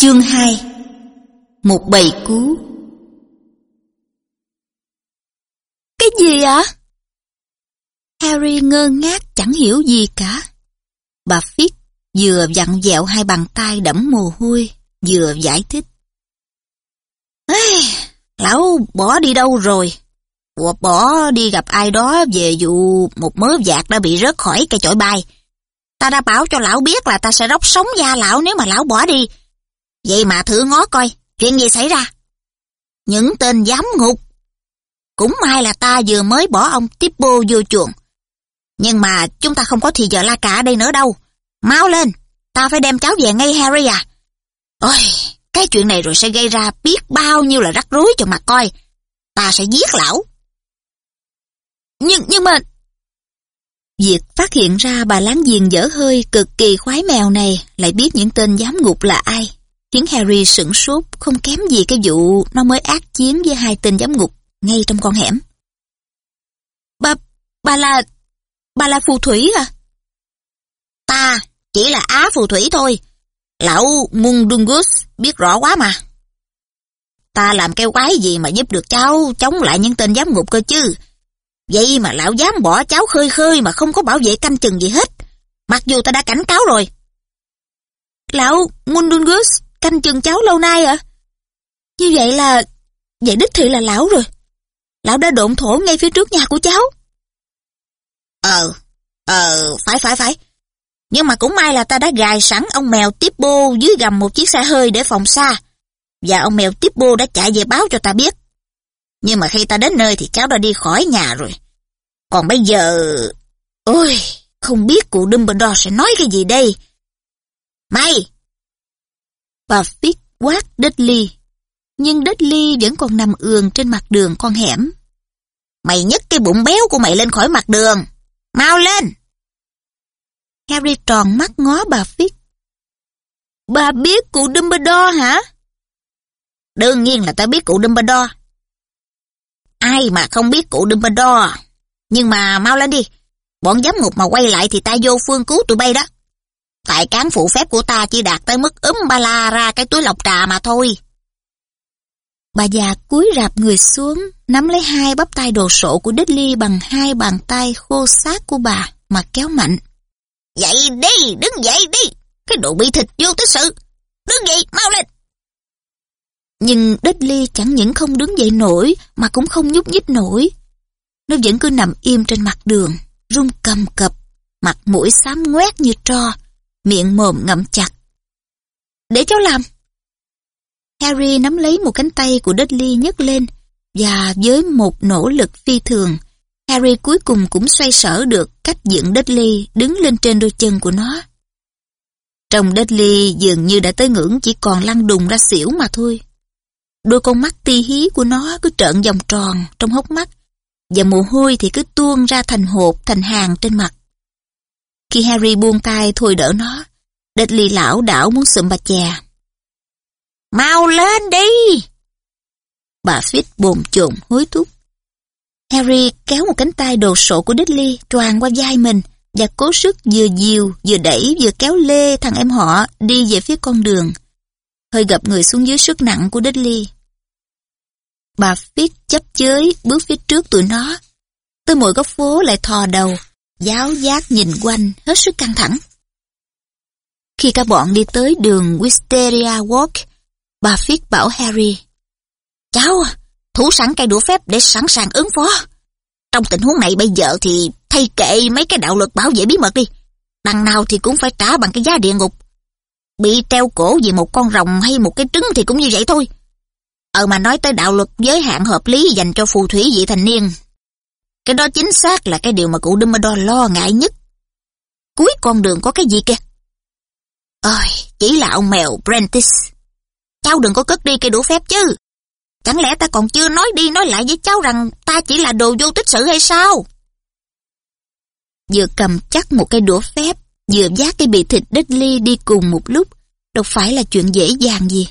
Chương 2 Một bầy cú Cái gì ạ? Harry ngơ ngác chẳng hiểu gì cả. Bà Fitz vừa vặn dẹo hai bàn tay đẫm mồ hôi, vừa giải thích. Ê, lão bỏ đi đâu rồi? Ủa bỏ đi gặp ai đó về vụ một mớ vạt đã bị rớt khỏi cây chổi bay. Ta đã bảo cho lão biết là ta sẽ róc sống da lão nếu mà lão bỏ đi. Vậy mà thử ngó coi, chuyện gì xảy ra? Những tên giám ngục. Cũng may là ta vừa mới bỏ ông Tippo vô chuồng. Nhưng mà chúng ta không có thì giờ la cả ở đây nữa đâu. Mau lên, ta phải đem cháu về ngay Harry à. Ôi, cái chuyện này rồi sẽ gây ra biết bao nhiêu là rắc rối cho mặt coi. Ta sẽ giết lão. Nhưng, nhưng mà... Việc phát hiện ra bà láng giềng dở hơi cực kỳ khoái mèo này lại biết những tên giám ngục là ai, khiến Harry sửng sốt không kém gì cái vụ nó mới ác chiến với hai tên giám ngục ngay trong con hẻm. Bà, bà là, bà là phù thủy à? Ta chỉ là á phù thủy thôi. Lão Mundungus biết rõ quá mà. Ta làm cái quái gì mà giúp được cháu chống lại những tên giám ngục cơ chứ. Vậy mà lão dám bỏ cháu khơi khơi mà không có bảo vệ canh chừng gì hết. Mặc dù ta đã cảnh cáo rồi. Lão Mundungus canh chừng cháu lâu nay à? Như vậy là... Vậy đích thị là lão rồi. Lão đã độn thổ ngay phía trước nhà của cháu. Ờ, ờ, phải phải phải. Nhưng mà cũng may là ta đã gài sẵn ông mèo Tippo dưới gầm một chiếc xe hơi để phòng xa. Và ông mèo Tippo đã chạy về báo cho ta biết. Nhưng mà khi ta đến nơi thì cháu đã đi khỏi nhà rồi. Còn bây giờ... Ôi, không biết cụ Dumbledore sẽ nói cái gì đây. Mày! Và Phít quát Dudley. Nhưng Dudley vẫn còn nằm ườn trên mặt đường con hẻm. Mày nhấc cái bụng béo của mày lên khỏi mặt đường. Mau lên! Harry tròn mắt ngó bà Phít. Bà biết cụ Dumbledore hả? Đương nhiên là ta biết cụ Dumbledore. Ai mà không biết cụ Dumbledore. Nhưng mà mau lên đi. Bọn giám ngục mà quay lại thì ta vô phương cứu tụi bay đó. Tại cán phụ phép của ta chỉ đạt tới mức úm ba la ra cái túi lọc trà mà thôi. Bà già cúi rạp người xuống, nắm lấy hai bắp tay đồ sộ của Dudley bằng hai bàn tay khô xác của bà mà kéo mạnh. Dậy đi, đứng dậy đi. Cái đồ bị thịt vô tới sự. Đứng dậy, mau lên. Nhưng Dudley chẳng những không đứng dậy nổi mà cũng không nhúc nhích nổi. Nó vẫn cứ nằm im trên mặt đường, run cầm cập, mặt mũi xám ngoét như tro, miệng mồm ngậm chặt. Để cháu làm. Harry nắm lấy một cánh tay của Dudley nhấc lên và với một nỗ lực phi thường, Harry cuối cùng cũng xoay sở được cách dựng Dudley đứng lên trên đôi chân của nó. Trong Dudley dường như đã tới ngưỡng chỉ còn lăn đùng ra xỉu mà thôi. Đôi con mắt ti hí của nó cứ trợn vòng tròn trong hốc mắt và mồ hôi thì cứ tuôn ra thành hột thành hàng trên mặt. Khi Harry buông tay thôi đỡ nó, Dudley lão đảo muốn sụm bà chè. Mau lên đi! Bà Fitz bồn chồn hối thúc. Harry kéo một cánh tay đồ sộ của Dudley tròn qua vai mình và cố sức vừa dìu, vừa đẩy, vừa kéo lê thằng em họ đi về phía con đường. Hơi gập người xuống dưới sức nặng của Dudley. Bà Fitz chấp chới bước phía trước tụi nó. Tới mỗi góc phố lại thò đầu, giáo giác nhìn quanh, hết sức căng thẳng. Khi cả bọn đi tới đường Wisteria Walk, bà Fitz bảo Harry. Cháu, thủ sẵn cây đũa phép để sẵn sàng ứng phó. Trong tình huống này bây giờ thì thay kệ mấy cái đạo luật bảo vệ bí mật đi. Đằng nào thì cũng phải trả bằng cái giá địa ngục. Bị treo cổ vì một con rồng hay một cái trứng thì cũng như vậy thôi. Ờ mà nói tới đạo luật giới hạn hợp lý dành cho phù thủy vị thành niên. Cái đó chính xác là cái điều mà cụ Dumbledore lo ngại nhất. Cuối con đường có cái gì kìa? Ôi, chỉ là ông mèo Prentice. Cháu đừng có cất đi cây đũa phép chứ. Chẳng lẽ ta còn chưa nói đi nói lại với cháu rằng ta chỉ là đồ vô tích sự hay sao? Vừa cầm chắc một cây đũa phép, vừa giác cái bị thịt Dudley đi cùng một lúc, đâu phải là chuyện dễ dàng gì.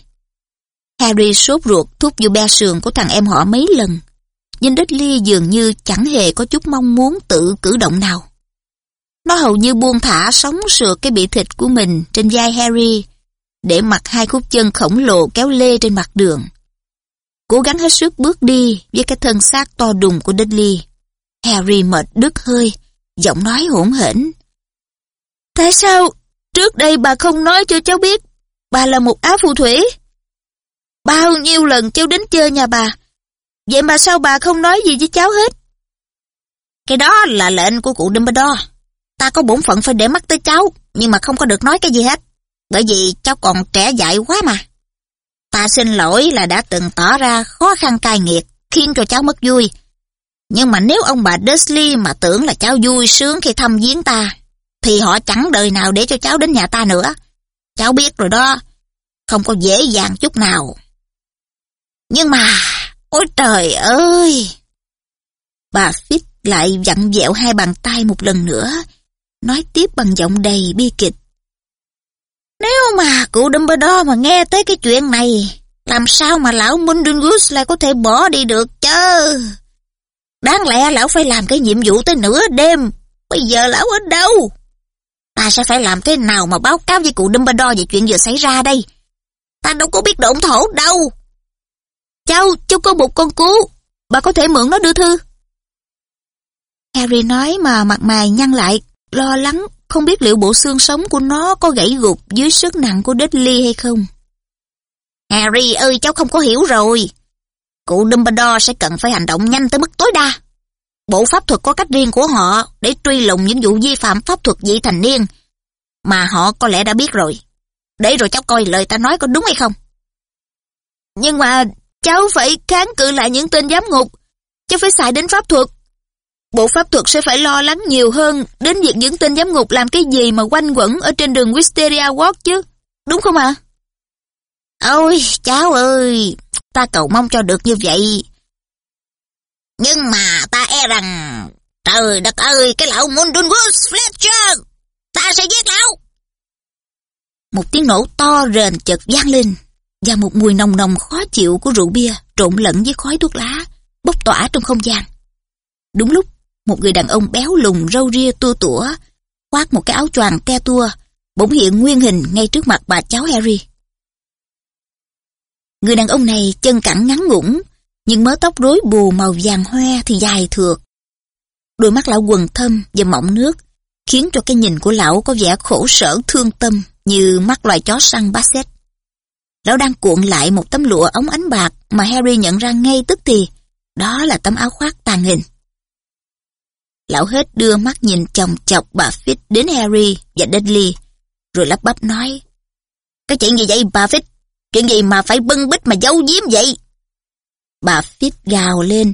Harry sốt ruột thúc vô be sườn của thằng em họ mấy lần, nhưng Dudley dường như chẳng hề có chút mong muốn tự cử động nào. Nó hầu như buông thả sóng sượt cái bị thịt của mình trên vai Harry, để mặc hai khúc chân khổng lồ kéo lê trên mặt đường. Cố gắng hết sức bước đi với cái thân xác to đùng của Dudley. Harry mệt đứt hơi, giọng nói hỗn hển. Tại sao trước đây bà không nói cho cháu biết bà là một á phù thủy? Bao nhiêu lần cháu đến chơi nhà bà, vậy mà sao bà không nói gì với cháu hết? Cái đó là lệnh của cụ Dumbledore. Ta có bổn phận phải để mắt tới cháu, nhưng mà không có được nói cái gì hết. Bởi vì cháu còn trẻ dại quá mà. Ta xin lỗi là đã từng tỏ ra khó khăn cai nghiệt, khiến cho cháu mất vui. Nhưng mà nếu ông bà Dursley mà tưởng là cháu vui sướng khi thăm viếng ta, thì họ chẳng đời nào để cho cháu đến nhà ta nữa. Cháu biết rồi đó, không có dễ dàng chút nào. Nhưng mà, ôi trời ơi! Bà Fitz lại dặn dẹo hai bàn tay một lần nữa, nói tiếp bằng giọng đầy bi kịch. Nếu mà cụ Dumbledore mà nghe tới cái chuyện này, làm sao mà lão Mundungus lại có thể bỏ đi được chứ? Đáng lẽ lão phải làm cái nhiệm vụ tới nửa đêm, bây giờ lão ở đâu? Ta sẽ phải làm thế nào mà báo cáo với cụ Dumbledore về chuyện vừa xảy ra đây? Ta đâu có biết động thổ đâu. Cháu, cháu có một con cú, bà có thể mượn nó đưa thư. Harry nói mà mặt mày nhăn lại, lo lắng không biết liệu bộ xương sống của nó có gãy gục dưới sức nặng của Dudley hay không. Harry ơi cháu không có hiểu rồi. Cụ Dumbledore sẽ cần phải hành động nhanh tới mức tối đa. Bộ pháp thuật có cách riêng của họ để truy lùng những vụ vi phạm pháp thuật vị thành niên mà họ có lẽ đã biết rồi. Để rồi cháu coi lời ta nói có đúng hay không. Nhưng mà cháu phải kháng cự lại những tên giám ngục. Cháu phải xài đến pháp thuật. Bộ pháp thuật sẽ phải lo lắng nhiều hơn đến việc những tên giám ngục làm cái gì mà quanh quẩn ở trên đường Wisteria Walk chứ. Đúng không ạ? Ôi, cháu ơi, ta cầu mong cho được như vậy. Nhưng mà ta e rằng, trời đất ơi, cái lão Mundungus Fletcher, ta sẽ giết lão. Một tiếng nổ to rền chợt vang lên, và một mùi nồng nồng khó chịu của rượu bia trộn lẫn với khói thuốc lá, bốc tỏa trong không gian. Đúng lúc một người đàn ông béo lùn râu ria tua tủa, khoác một cái áo choàng te tua, bỗng hiện nguyên hình ngay trước mặt bà cháu Harry. Người đàn ông này chân cẳng ngắn ngủn, nhưng mớ tóc rối bù màu vàng hoe thì dài thượt. Đôi mắt lão quần thâm và mọng nước, khiến cho cái nhìn của lão có vẻ khổ sở thương tâm như mắt loài chó săn Basset. Lão đang cuộn lại một tấm lụa ống ánh bạc mà Harry nhận ra ngay tức thì, đó là tấm áo khoác tàn hình. Lão hết đưa mắt nhìn chồng chọc bà Fitz đến Harry và Dudley, rồi lắp bắp nói. Cái chuyện gì vậy bà Fitz? Chuyện gì mà phải bưng bít mà giấu giếm vậy? Bà Fitz gào lên.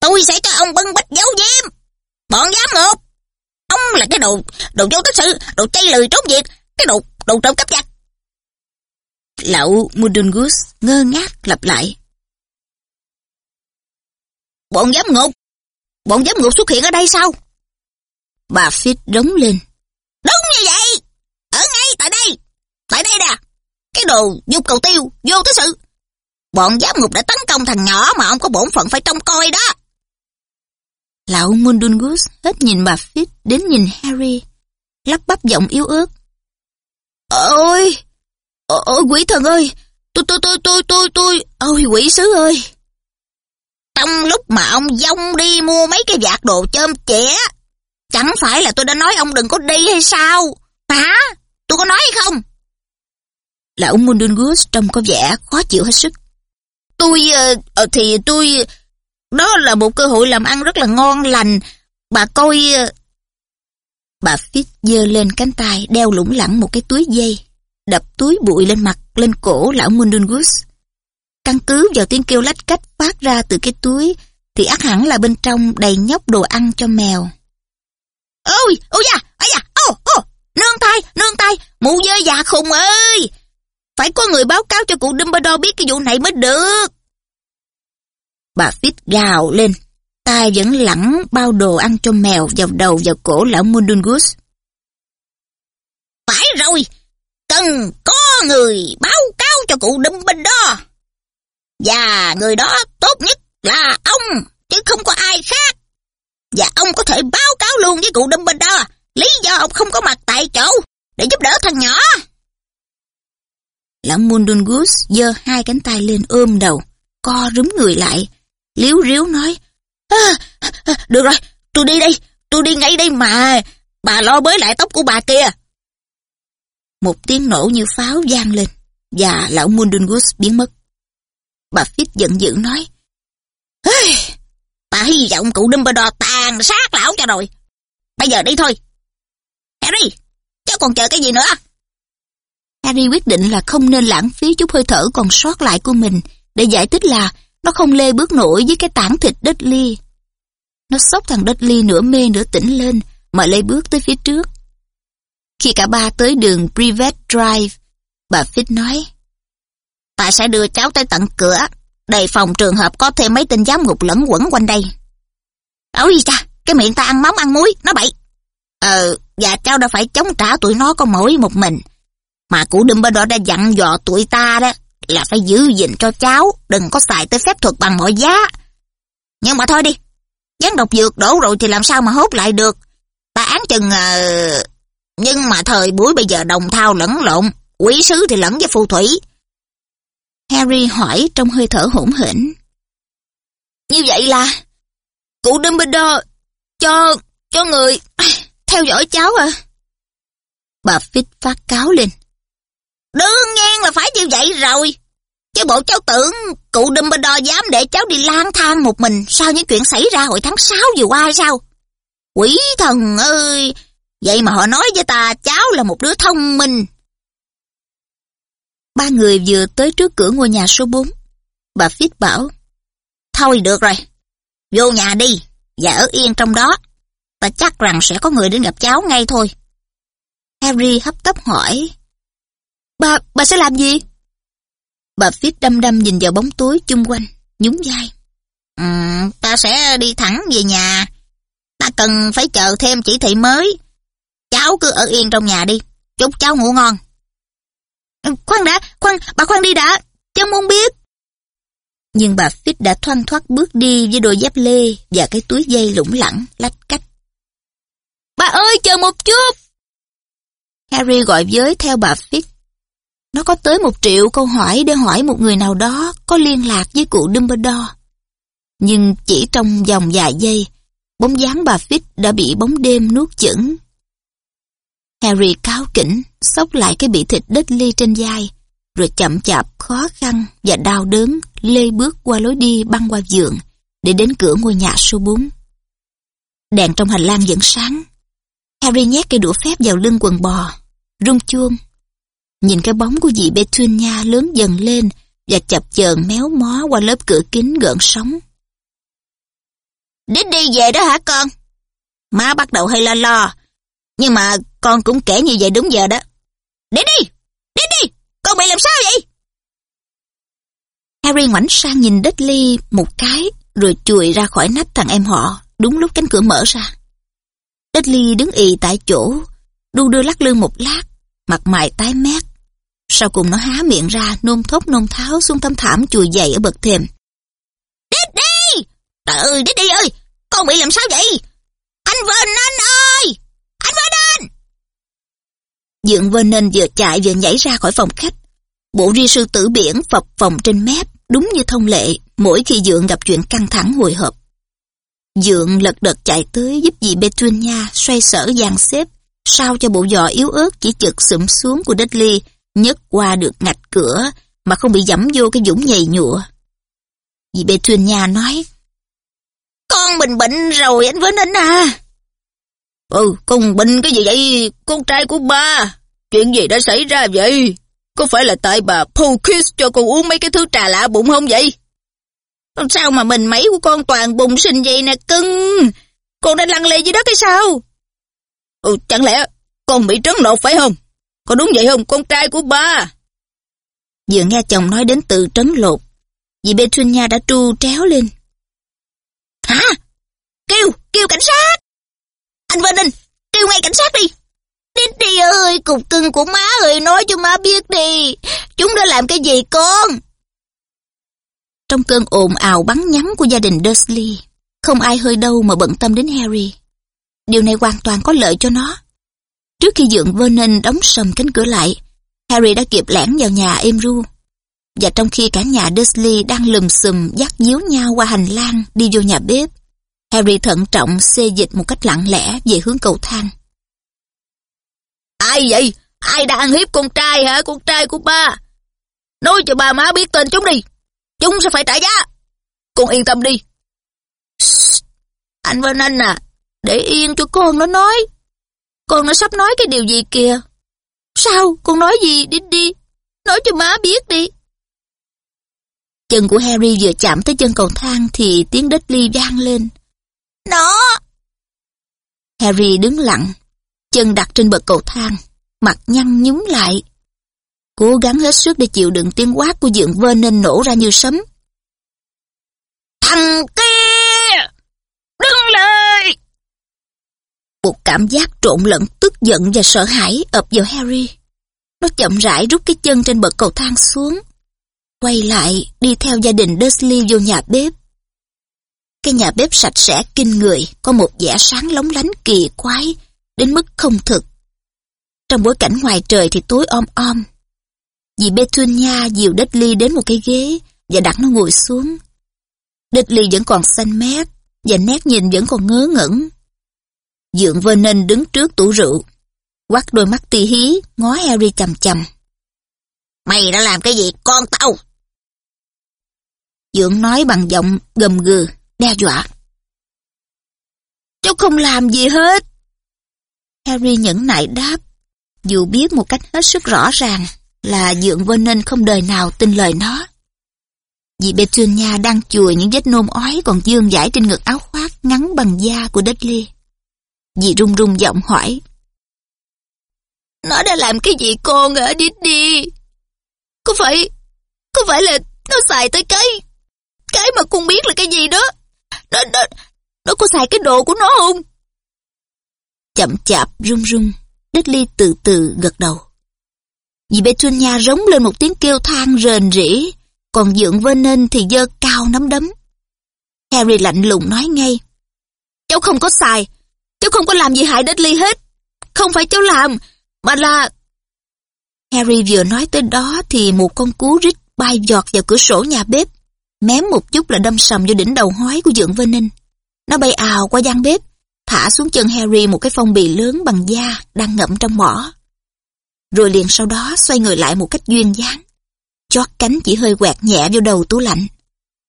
Tôi sẽ cho ông bưng bít giấu giếm. Bọn giám ngục. Ông là cái đồ, đồ vô tích sự, đồ chay lười trốn việc, cái đồ, đồ trộm cắp giặt. Lão Mundungus ngơ ngác lặp lại. Bọn giám ngục, Bọn giám ngục xuất hiện ở đây sao? Bà Fitz rống lên. Đúng như vậy! Ở ngay tại đây! Tại đây nè! Cái đồ dục cầu tiêu, vô tới sự! Bọn giám ngục đã tấn công thằng nhỏ mà ông có bổn phận phải trông coi đó! Lão Mundungus hết nhìn bà Fitz đến nhìn Harry, lắp bắp giọng yếu ớt. Ôi! Ôi quỷ thần ơi! Tôi tôi tôi tôi tôi tôi! Ôi quỷ sứ ơi! Trong lúc mà ông dông đi mua mấy cái vạt đồ chôm trẻ, chẳng phải là tôi đã nói ông đừng có đi hay sao? Hả? Tôi có nói hay không? Lão Mundungus trông có vẻ khó chịu hết sức. Tôi, uh, thì tôi... Đó là một cơ hội làm ăn rất là ngon lành. Bà coi... Uh... Bà Fitz giơ lên cánh tay đeo lủng lẳng một cái túi dây, đập túi bụi lên mặt, lên cổ lão Mundungus. Căn cứ vào tiếng kêu lách cách phát ra từ cái túi, thì ác hẳn là bên trong đầy nhóc đồ ăn cho mèo. Ôi, ôi da, ôi da, ô, ô, nương tay, nương tay, mụ dơ già khùng ơi. Phải có người báo cáo cho cụ Dumbledore biết cái vụ này mới được. Bà Fitz gào lên, tay vẫn lẳng bao đồ ăn cho mèo vào đầu vào cổ lão Mundungus. Phải rồi, cần có người báo cáo cho cụ Dumbledore. Và người đó tốt nhất là ông, chứ không có ai khác. Và ông có thể báo cáo luôn với cụ Dumbledore lý do ông không có mặt tại chỗ để giúp đỡ thằng nhỏ. Lão Mundungus giơ hai cánh tay lên ôm đầu, co rúm người lại, liếu riếu nói, à, à, à, Được rồi, tôi đi đây, tôi đi ngay đây mà, bà lo bới lại tóc của bà kia. Một tiếng nổ như pháo vang lên, và lão Mundungus biến mất. Bà Fitz giận dữ nói, Ta hy vọng cụ Dumbledore tàn sát lão cho rồi. Bây giờ đi thôi. Harry, cháu còn chờ cái gì nữa? Harry quyết định là không nên lãng phí chút hơi thở còn sót lại của mình để giải thích là nó không lê bước nổi với cái tảng thịt đất. Nó sốc thằng đất nửa mê nửa tỉnh lên mà lê bước tới phía trước. Khi cả ba tới đường Privet Drive, bà Fitz nói Ta sẽ đưa cháu tới tận cửa, đề phòng trường hợp có thêm mấy tên giám ngục lẫn quẩn quanh đây. Ôi cha, cái miệng ta ăn mắm ăn muối, nó bậy. Ờ, và cháu đã phải chống trả tụi nó có mỗi một mình. Mà cụ Dumbledore đã dặn dò tụi ta đó là phải giữ gìn cho cháu, đừng có xài tới phép thuật bằng mọi giá. Nhưng mà thôi đi, gián độc dược đổ rồi thì làm sao mà hốt lại được. Ta án chừng... Uh... Nhưng mà thời buổi bây giờ đồng thao lẫn lộn, quý sứ thì lẫn với phù thủy. Harry hỏi trong hơi thở hỗn hển. Như vậy là cụ Dumbledore cho cho người theo dõi cháu à? Bà Fitz phát cáo lên. Đương nhiên là phải như vậy rồi. Chứ bộ cháu tưởng cụ Dumbledore dám để cháu đi lang thang một mình sau những chuyện xảy ra hồi tháng 6 vừa qua sao? Quỷ thần ơi! Vậy mà họ nói với ta cháu là một đứa thông minh. Ba người vừa tới trước cửa ngôi nhà số 4. Bà Phít bảo, Thôi được rồi, vô nhà đi, và ở yên trong đó. Ta chắc rằng sẽ có người đến gặp cháu ngay thôi. Harry hấp tấp hỏi, Bà, bà sẽ làm gì? Bà Phít đâm đâm nhìn vào bóng tối chung quanh, nhún vai. Ừ, ta sẽ đi thẳng về nhà. Ta cần phải chờ thêm chỉ thị mới. Cháu cứ ở yên trong nhà đi. Chúc cháu ngủ ngon. Ừ, khoan đã, khoan, bà khoan đi đã. Cháu muốn biết. Nhưng bà Fitz đã thoăn thoát bước đi với đôi dép lê và cái túi dây lủng lẳng, lách cách. Bà ơi, chờ một chút! Harry gọi với theo bà Fitz. Nó có tới một triệu câu hỏi để hỏi một người nào đó có liên lạc với cụ Dumbledore. Nhưng chỉ trong vòng vài giây, bóng dáng bà Fitz đã bị bóng đêm nuốt chửng. Harry cáo kỉnh, xốc lại cái bị thịt đất ly trên vai, rồi chậm chạp, khó khăn và đau đớn lê bước qua lối đi băng qua giường để đến cửa ngôi nhà số 4. Đèn trong hành lang vẫn sáng. Harry nhét cây đũa phép vào lưng quần bò, rung chuông Nhìn cái bóng của dì Petunia lớn dần lên và chập chờn méo mó qua lớp cửa kính gợn sóng. Đến đi về đó hả con? Má bắt đầu hơi lo lo, nhưng mà con cũng kể như vậy đúng giờ đó. đi đi! đi đi! Con bị làm sao vậy? Harry ngoảnh sang nhìn Dudley một cái rồi chùi ra khỏi nách thằng em họ đúng lúc cánh cửa mở ra. Dudley đứng ì tại chỗ, đu đưa lắc lư một lát, mặt mày tái mét. Sau cùng nó há miệng ra, nôn thốc nôn tháo xuống tấm thảm chùi dày ở bậc thềm. Dudley! đi! Trời ơi, Dudley đi ơi! Con bị làm sao vậy? Anh Vernon ơi! Anh Dượng Vernon vừa chạy vừa nhảy ra khỏi phòng khách. Bộ ri sư tử biển phập phòng trên mép, đúng như thông lệ, mỗi khi Dượng gặp chuyện căng thẳng hồi hộp. Dượng lật đật chạy tới giúp dì Petunia xoay sở dàn xếp, sao cho bộ giò yếu ớt chỉ chực sụm xuống của Dudley nhấc qua được ngạch cửa mà không bị dẫm vô cái dũng nhầy nhụa. Dì Petunia nói, Con mình bệnh rồi anh Vinh Anh à. Ừ, con Bình cái gì vậy, con trai của ba? Chuyện gì đã xảy ra vậy? Có phải là tại bà Pokis cho con uống mấy cái thứ trà lạ bụng không vậy? Sao mà mình mấy của con toàn bùng sinh vậy nè cưng? Con đang lăn lê dưới đất hay sao? Ừ, chẳng lẽ con bị trấn lột phải không? Có đúng vậy không, con trai của ba? Vừa nghe chồng nói đến từ trấn lột, dì Petunia đã tru tréo lên. Hả? Kêu, kêu cảnh sát! Anh Vân Ninh, kêu ngay cảnh sát đi! Đi ơi, cục cưng của má ơi, nói cho má biết đi. Chúng đã làm cái gì con? Trong cơn ồn ào bắn nhắn của gia đình Dursley, không ai hơi đâu mà bận tâm đến Harry. Điều này hoàn toàn có lợi cho nó. Trước khi dượng Vernon đóng sầm cánh cửa lại, Harry đã kịp lẻn vào nhà êm ru. Và trong khi cả nhà Dursley đang lùm xùm dắt díu nhau qua hành lang đi vô nhà bếp, Harry thận trọng xê dịch một cách lặng lẽ về hướng cầu thang. Ai vậy? Ai đã ăn hiếp con trai hả? Con trai của ba. Nói cho ba má biết tên chúng đi. Chúng sẽ phải trả giá. Con yên tâm đi. Anh Vân Anh à, để yên cho con nó nói. Con nó sắp nói cái điều gì kìa. Sao? Con nói gì? Đi đi. Nói cho má biết đi. Chân của Harry vừa chạm tới chân cầu thang thì tiếng đất ly vang lên. Nó! Harry đứng lặng, chân đặt trên bậc cầu thang, mặt nhăn nhúm lại. Cố gắng hết sức để chịu đựng tiếng quát của dượng Vernon nổ ra như sấm. Thằng kia! Đứng lại! Một cảm giác trộn lẫn tức giận và sợ hãi ập vào Harry. Nó chậm rãi rút cái chân trên bậc cầu thang xuống. Quay lại, đi theo gia đình Dursley vô nhà bếp. Cái nhà bếp sạch sẽ kinh người, có một vẻ sáng lóng lánh kỳ quái, đến mức không thực. Trong bối cảnh ngoài trời thì tối om om. Dì Petunia dìu Dudley đến một cái ghế và đặt nó ngồi xuống. Dudley vẫn còn xanh mét và nét nhìn vẫn còn ngớ ngẩn. Dượng Vernon đứng trước tủ rượu, quắt đôi mắt tì hí, ngó Harry chầm chầm. Mày đã làm cái gì con tao? Dượng nói bằng giọng gầm gừ, đe dọa. Cháu không làm gì hết. Harry nhẫn nại đáp, dù biết một cách hết sức rõ ràng là Dượng Vernon không đời nào tin lời nó. Dì Petunia đang chùi những vết nôn ói còn dương dãi trên ngực áo khoác ngắn bằng da của Dudley. Dì run run giọng hỏi. Nó đã làm cái gì con ở đi đi? Có phải, có phải là nó xài tới cái, cái mà con biết là cái gì đó? Nó, nó, nó có xài cái đồ của nó không? Chậm chạp run run, Ly từ từ gật đầu. Dì Petunia rống lên một tiếng kêu than rền rỉ, còn dượng Vernon thì dơ cao nắm đấm. Harry lạnh lùng nói ngay. Cháu không có xài, cháu không có làm gì hại Dudley hết. Không phải cháu làm, mà là... Harry vừa nói tới đó thì một con cú rít bay giọt vào cửa sổ nhà bếp. Mém một chút là đâm sầm vô đỉnh đầu hói của dượng Vernon. Nó bay ào qua gian bếp, thả xuống chân Harry một cái phong bì lớn bằng da đang ngậm trong mỏ. Rồi liền sau đó xoay người lại một cách duyên dáng. Chót cánh chỉ hơi quẹt nhẹ vô đầu tủ lạnh.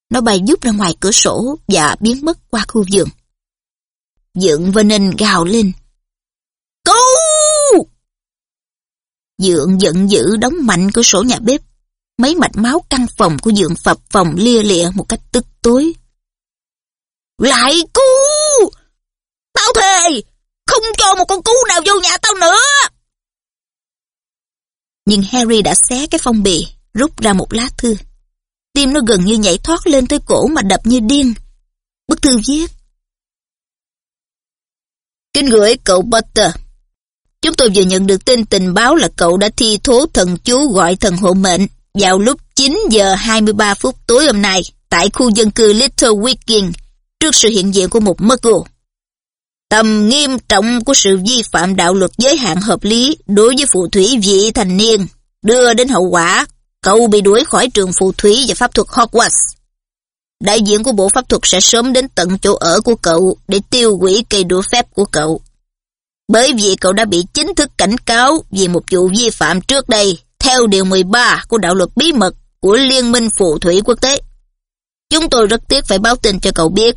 Nó bay giúp ra ngoài cửa sổ và biến mất qua khu vườn. Dượng Vernon gào lên. Cứu! Dượng giận dữ đóng mạnh cửa sổ nhà bếp. Mấy mạch máu căn phòng của dượng phập phòng lia lịa một cách tức tối. Lại cứu! Tao thề! Không cho một con cú nào vô nhà tao nữa! Nhưng Harry đã xé cái phong bì, rút ra một lá thư. Tim nó gần như nhảy thoát lên tới cổ mà đập như điên. Bức thư viết. Kính gửi cậu Potter. Chúng tôi vừa nhận được tin tình báo là cậu đã thi thố thần chú gọi thần hộ mệnh vào lúc 9 giờ 23 phút tối hôm nay, tại khu dân cư Little Wiggin trước sự hiện diện của một Muggle. Tầm nghiêm trọng của sự vi phạm đạo luật giới hạn hợp lý đối với phù thủy vị thành niên đưa đến hậu quả cậu bị đuổi khỏi trường phù thủy và pháp thuật Hogwarts. Đại diện của bộ pháp thuật sẽ sớm đến tận chỗ ở của cậu để tiêu hủy cây đũa phép của cậu. Bởi vì cậu đã bị chính thức cảnh cáo vì một vụ vi phạm trước đây theo điều 13 của đạo luật bí mật của Liên minh Phù Thủy Quốc tế. Chúng tôi rất tiếc phải báo tin cho cậu biết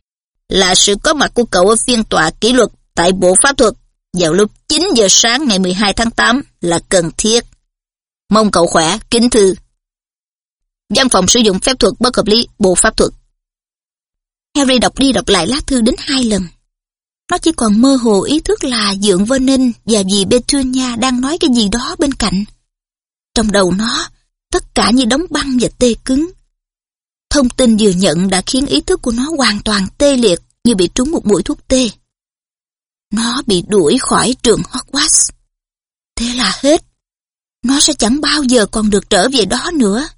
là sự có mặt của cậu ở phiên tòa kỷ luật tại Bộ Pháp thuật vào lúc 9 giờ sáng ngày 12 tháng 8 là cần thiết. Mong cậu khỏe, kính thư. Văn phòng sử dụng phép thuật bất hợp lý Bộ Pháp thuật. Harry đọc đi đọc lại lá thư đến hai lần. Nó chỉ còn mơ hồ ý thức là Dượng Vernon và dì Petunia đang nói cái gì đó bên cạnh. Trong đầu nó, tất cả như đóng băng và tê cứng. Thông tin vừa nhận đã khiến ý thức của nó hoàn toàn tê liệt như bị trúng một mũi thuốc tê. Nó bị đuổi khỏi trường Hogwarts. Thế là hết. Nó sẽ chẳng bao giờ còn được trở về đó nữa.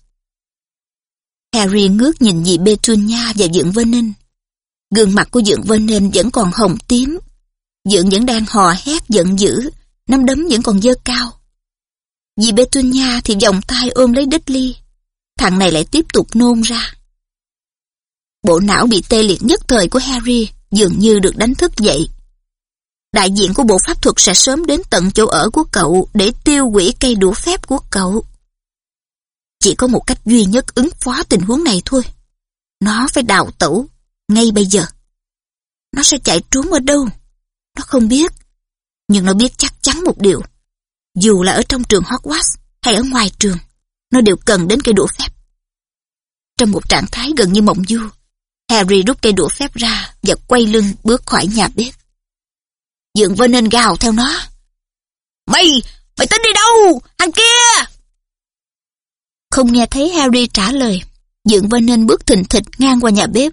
Harry ngước nhìn dì Petunia và Dượng Vernon. Gương mặt của Dượng Vernon vẫn còn hồng tím. Dượng vẫn đang hò hét giận dữ, nắm đấm vẫn còn dơ cao. Vì Petunia thì vòng tay ôm lấy Dudley. Thằng này lại tiếp tục nôn ra. Bộ não bị tê liệt nhất thời của Harry dường như được đánh thức dậy. Đại diện của bộ pháp thuật sẽ sớm đến tận chỗ ở của cậu để tiêu hủy cây đũa phép của cậu. Chỉ có một cách duy nhất ứng phó tình huống này thôi. Nó phải đào tẩu, ngay bây giờ. Nó sẽ chạy trốn ở đâu? Nó không biết. Nhưng nó biết chắc chắn một điều. Dù là ở trong trường Hogwarts hay ở ngoài trường, nó đều cần đến cây đũa phép. Trong một trạng thái gần như mộng du, Harry rút cây đũa phép ra và quay lưng bước khỏi nhà bếp. Dượng Vernon gào theo nó. Mày, mày tính đi đâu? Thằng kia! Không nghe thấy Harry trả lời, Dượng Vernon bước thình thịch ngang qua nhà bếp,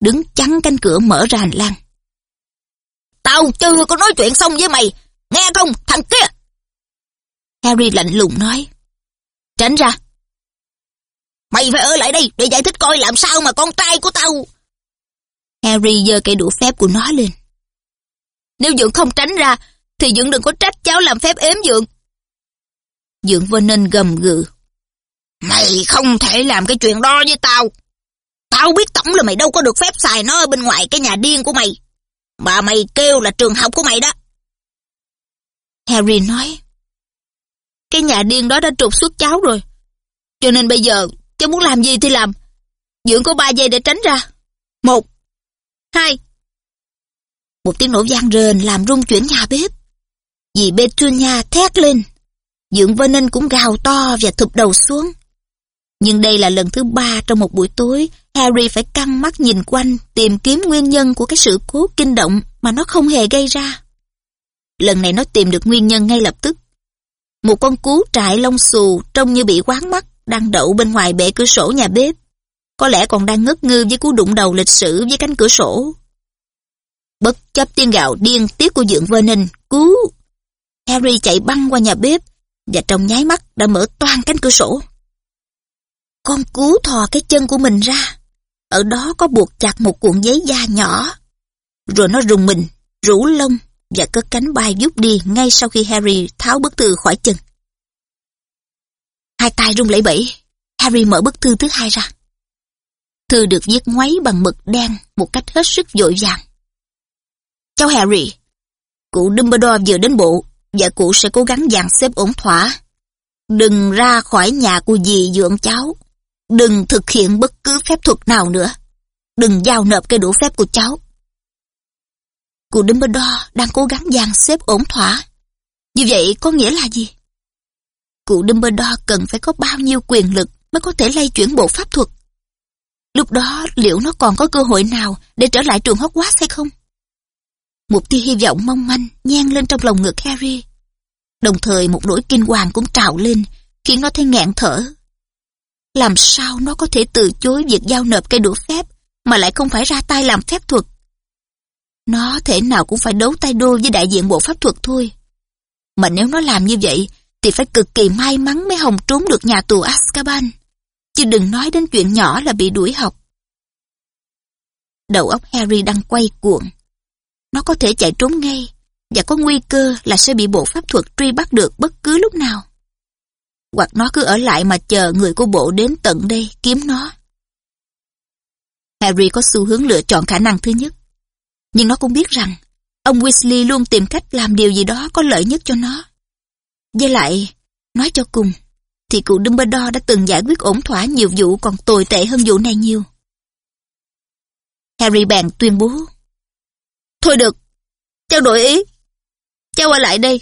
đứng chắn cánh cửa mở ra hành lang. Tao chưa có nói chuyện xong với mày, nghe không, thằng kia? Harry lạnh lùng nói. Tránh ra. Mày phải ở lại đây để giải thích coi làm sao mà con trai của tao... Harry giơ cây đũa phép của nó lên. Nếu Dượng không tránh ra, thì Dượng đừng có trách cháu làm phép ếm Dượng. Dượng Vernon gầm gừ. Mày không thể làm cái chuyện đó với tao. Tao biết tổng là mày đâu có được phép xài nó ở bên ngoài cái nhà điên của mày. Mà mày kêu là trường học của mày đó. Harry nói. Cái nhà điên đó đã trục xuất cháu rồi. Cho nên bây giờ, cháu muốn làm gì thì làm. Dưỡng có ba giây để tránh ra. Một. Hai. Một tiếng nổ vang rền làm rung chuyển nhà bếp. Dì Petunia thét lên. Dưỡng Vernon cũng gào to và thụp đầu xuống. Nhưng đây là lần thứ ba trong một buổi tối, Harry phải căng mắt nhìn quanh tìm kiếm nguyên nhân của cái sự cố kinh động mà nó không hề gây ra. Lần này nó tìm được nguyên nhân ngay lập tức. Một con cú trại lông xù trông như bị quán mắt đang đậu bên ngoài bệ cửa sổ nhà bếp. Có lẽ còn đang ngất ngư với cú đụng đầu lịch sử với cánh cửa sổ. Bất chấp tiếng gạo điên tiết của dượng Vernon, cú. Harry chạy băng qua nhà bếp và trong nháy mắt đã mở toan cánh cửa sổ. Con cú thò cái chân của mình ra. Ở đó có buộc chặt một cuộn giấy da nhỏ. Rồi nó rùng mình, rủ lông và cất cánh bay giúp đi ngay sau khi Harry tháo bức thư khỏi chân. Hai tay rung lẩy bẩy, Harry mở bức thư thứ hai ra. Thư được viết ngoáy bằng mực đen một cách hết sức vội vàng. Cháu Harry, cụ Dumbledore vừa đến bộ và cụ sẽ cố gắng dàn xếp ổn thỏa. Đừng ra khỏi nhà của dì dưỡng cháu. Đừng thực hiện bất cứ phép thuật nào nữa. Đừng giao nộp cây đũa phép của cháu. Cụ Dumbledore đang cố gắng dàn xếp ổn thỏa. Như vậy có nghĩa là gì? Cụ Dumbledore cần phải có bao nhiêu quyền lực mới có thể lay chuyển bộ pháp thuật? Lúc đó liệu nó còn có cơ hội nào để trở lại trường Hogwarts hay không? Một tia hy vọng mong manh nhen lên trong lòng ngực Harry. Đồng thời một nỗi kinh hoàng cũng trào lên khiến nó thấy nghẹn thở. Làm sao nó có thể từ chối việc giao nộp cây đũa phép mà lại không phải ra tay làm phép thuật? Nó thể nào cũng phải đấu tay đôi với đại diện bộ pháp thuật thôi. Mà nếu nó làm như vậy, thì phải cực kỳ may mắn mới hồng trốn được nhà tù Azkaban. Chứ đừng nói đến chuyện nhỏ là bị đuổi học. Đầu óc Harry đang quay cuộn. Nó có thể chạy trốn ngay, và có nguy cơ là sẽ bị bộ pháp thuật truy bắt được bất cứ lúc nào. Hoặc nó cứ ở lại mà chờ người của bộ đến tận đây kiếm nó. Harry có xu hướng lựa chọn khả năng thứ nhất. Nhưng nó cũng biết rằng, ông Weasley luôn tìm cách làm điều gì đó có lợi nhất cho nó. Với lại, nói cho cùng, thì cụ Dumbledore đã từng giải quyết ổn thỏa nhiều vụ còn tồi tệ hơn vụ này nhiều. Harry bèn tuyên bố. Thôi được, cháu đổi ý. Cháu ở lại đây.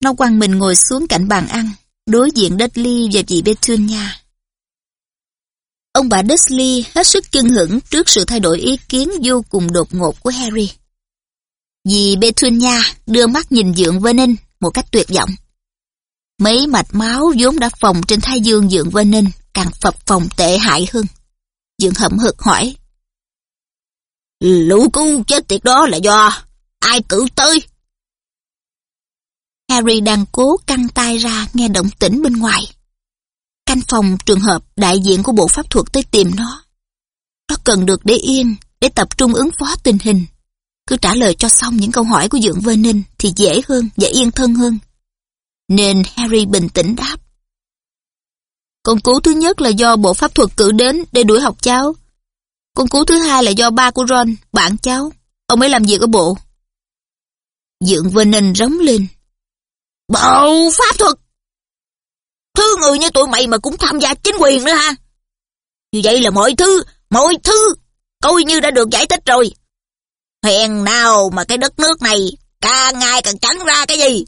Nó quăng mình ngồi xuống cạnh bàn ăn, đối diện Dudley và dì Petunia. Ông bà Dursley hết sức chưng hững trước sự thay đổi ý kiến vô cùng đột ngột của Harry. Dì Petunia đưa mắt nhìn dượng Vernon một cách tuyệt vọng. Mấy mạch máu vốn đã phòng trên thái dương dượng Vernon càng phập phòng tệ hại hơn. Dượng hậm hực hỏi. Lũ cu chết tiệt đó là do ai cử tới? Harry đang cố căng tay ra nghe động tĩnh bên ngoài. Canh phòng trường hợp đại diện của bộ pháp thuật tới tìm nó. Nó cần được để yên, để tập trung ứng phó tình hình. Cứ trả lời cho xong những câu hỏi của Dượng ninh thì dễ hơn và yên thân hơn. Nên Harry bình tĩnh đáp. Con cú thứ nhất là do bộ pháp thuật cử đến để đuổi học cháu. Con cú thứ hai là do ba của Ron, bạn cháu. Ông ấy làm việc ở bộ. Dượng ninh rống lên. Bộ pháp thuật! Thứ người như tụi mày mà cũng tham gia chính quyền nữa ha? Như vậy là mọi thứ, mọi thứ, coi như đã được giải thích rồi. Hèn nào mà cái đất nước này càng ngày càng tránh ra cái gì?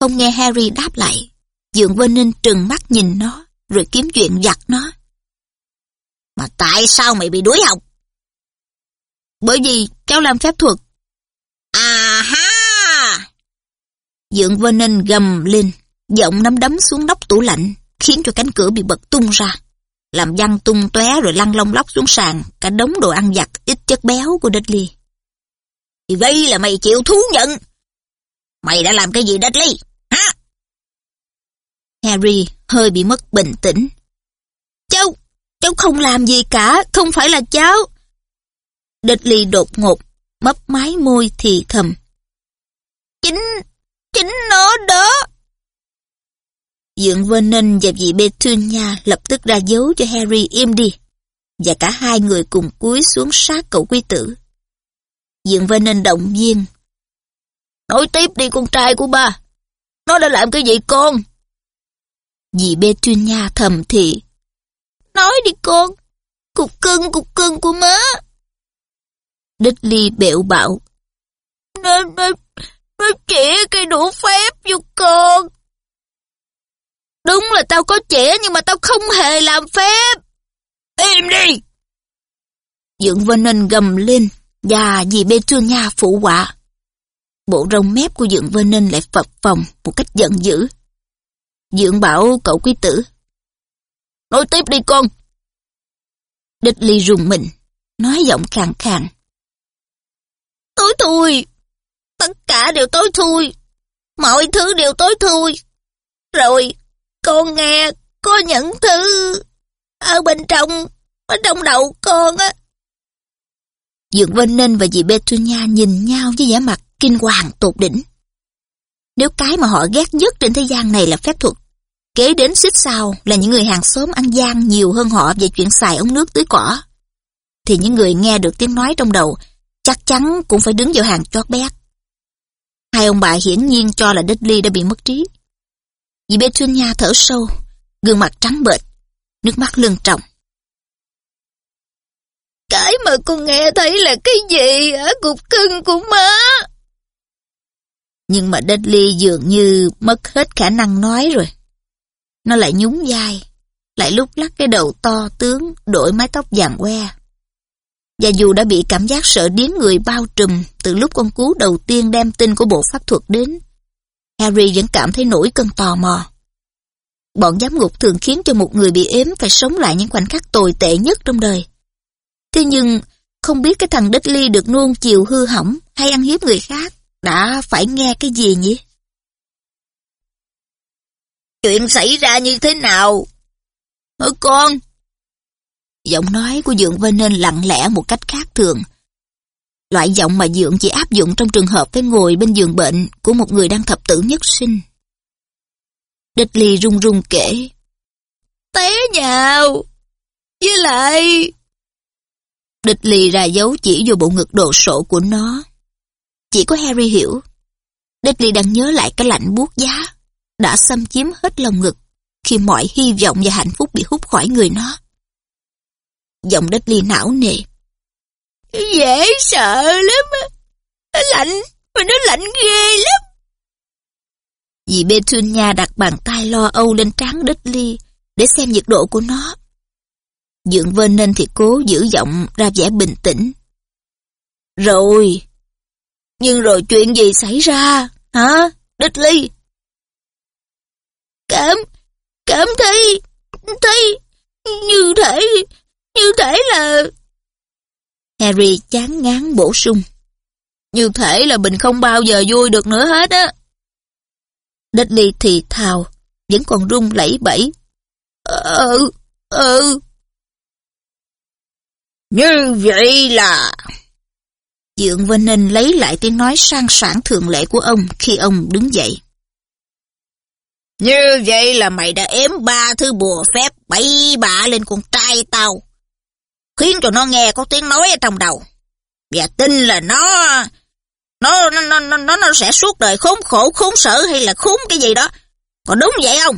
Không nghe Harry đáp lại, Dượng Vernon trừng mắt nhìn nó, rồi kiếm chuyện giặt nó. Mà tại sao mày bị đuổi học? Bởi vì cháu làm phép thuật. À ha! Dượng Vernon gầm lên, giọng nắm đấm xuống nóc tủ lạnh, khiến cho cánh cửa bị bật tung ra, làm văng tung tóe rồi lăn lông lóc xuống sàn, cả đống đồ ăn vặt ít chất béo của Dudley. Thì vậy là mày chịu thú nhận. Mày đã làm cái gì Dudley? Hả? Harry hơi bị mất bình tĩnh. Cháu, cháu không làm gì cả, không phải là cháu. Dudley đột ngột, mấp mái môi thì thầm. Chính, chính nó đó. Dượng Vernon và vị Petunia lập tức ra dấu cho Harry im đi, và cả hai người cùng cúi xuống sát cậu quý tử. Dượng Vernon động viên. Nói tiếp đi con trai của ba, nó đã làm cái gì con? Dì Petunia thầm thị. Nói đi con, cục cưng cục cưng của má. Dudley bẹo bạo. Nó, nó, nó chỉ cái đủ phép cho con. Đúng là tao có trẻ nhưng mà tao không hề làm phép. Im đi! Dượng Ninh gầm lên và dì Petunia phụ họa. Bộ râu mép của Dượng Ninh lại phập phồng một cách giận dữ. Dượng bảo cậu quý tử. Nói tiếp đi con. Địch ly rùng mình, nói giọng khàn khàn. Tối thui, tất cả đều tối thui, mọi thứ đều tối thui. Rồi, con nghe có những thứ ở bên trong, ở trong đầu con á. Dượng Vân Ninh và dì Petunia nhìn nhau với vẻ mặt kinh hoàng tột đỉnh. Nếu cái mà họ ghét nhất trên thế gian này là phép thuật, kế đến xích sau là những người hàng xóm ăn gian nhiều hơn họ về chuyện xài ống nước tưới cỏ, thì những người nghe được tiếng nói trong đầu chắc chắn cũng phải đứng vào hàng chót bét. Hai ông bà hiển nhiên cho là Đích Ly đã bị mất trí. Dì Petunia thở sâu, gương mặt trắng bệch, nước mắt lưng trọng. Cái mà con nghe thấy là cái gì ở cục cưng của má? Nhưng mà Dudley dường như mất hết khả năng nói rồi. Nó lại nhún vai, lại lúc lắc cái đầu to tướng, đổi mái tóc vàng que. Và dù đã bị cảm giác sợ điếng người bao trùm từ lúc con cú đầu tiên đem tin của bộ pháp thuật đến, Harry vẫn cảm thấy nổi cơn tò mò. Bọn giám ngục thường khiến cho một người bị ếm phải sống lại những khoảnh khắc tồi tệ nhất trong đời. Thế nhưng, không biết cái thằng Dudley được nuông chiều hư hỏng hay ăn hiếp người khác đã phải nghe cái gì nhỉ? Chuyện xảy ra như thế nào? Hả con? Giọng nói của Dượng Vân nên lặng lẽ một cách khác thường. Loại giọng mà Dượng chỉ áp dụng trong trường hợp phải ngồi bên giường bệnh của một người đang thập tử nhất sinh. Địch lì run run kể. Té nhào! Với lại... Địch lì ra dấu chỉ vô bộ ngực đồ sộ của nó. Chỉ có Harry hiểu. Địch lì đang nhớ lại cái lạnh buốt giá đã xâm chiếm hết lòng ngực khi mọi hy vọng và hạnh phúc bị hút khỏi người nó. Giọng Địch ly não nề. Dễ sợ lắm. nó Lạnh, mà nó lạnh ghê lắm. Dì Petunia đặt bàn tay lo âu lên trán đất ly để xem nhiệt độ của nó. Dượng vên nên thì cố giữ giọng ra vẻ bình tĩnh. Rồi, nhưng rồi chuyện gì xảy ra, hả, Đích Ly? Cảm, cảm thấy, thấy, như thể, như thể là... Harry chán ngán bổ sung. Như thể là mình không bao giờ vui được nữa hết á. Dudley thì thào, vẫn còn run lẩy bẩy. Ờ, ừ, ừ. Như vậy là... Dượng Ninh lấy lại tiếng nói sang sảng thường lệ của ông khi ông đứng dậy. Như vậy là mày đã ếm ba thứ bùa phép bậy bạ lên con trai tao. Khiến cho nó nghe có tiếng nói ở trong đầu. Và tin là nó... Nó, nó, nó, nó, nó sẽ suốt đời khốn khổ, khốn sở hay là khốn cái gì đó. Có đúng vậy không?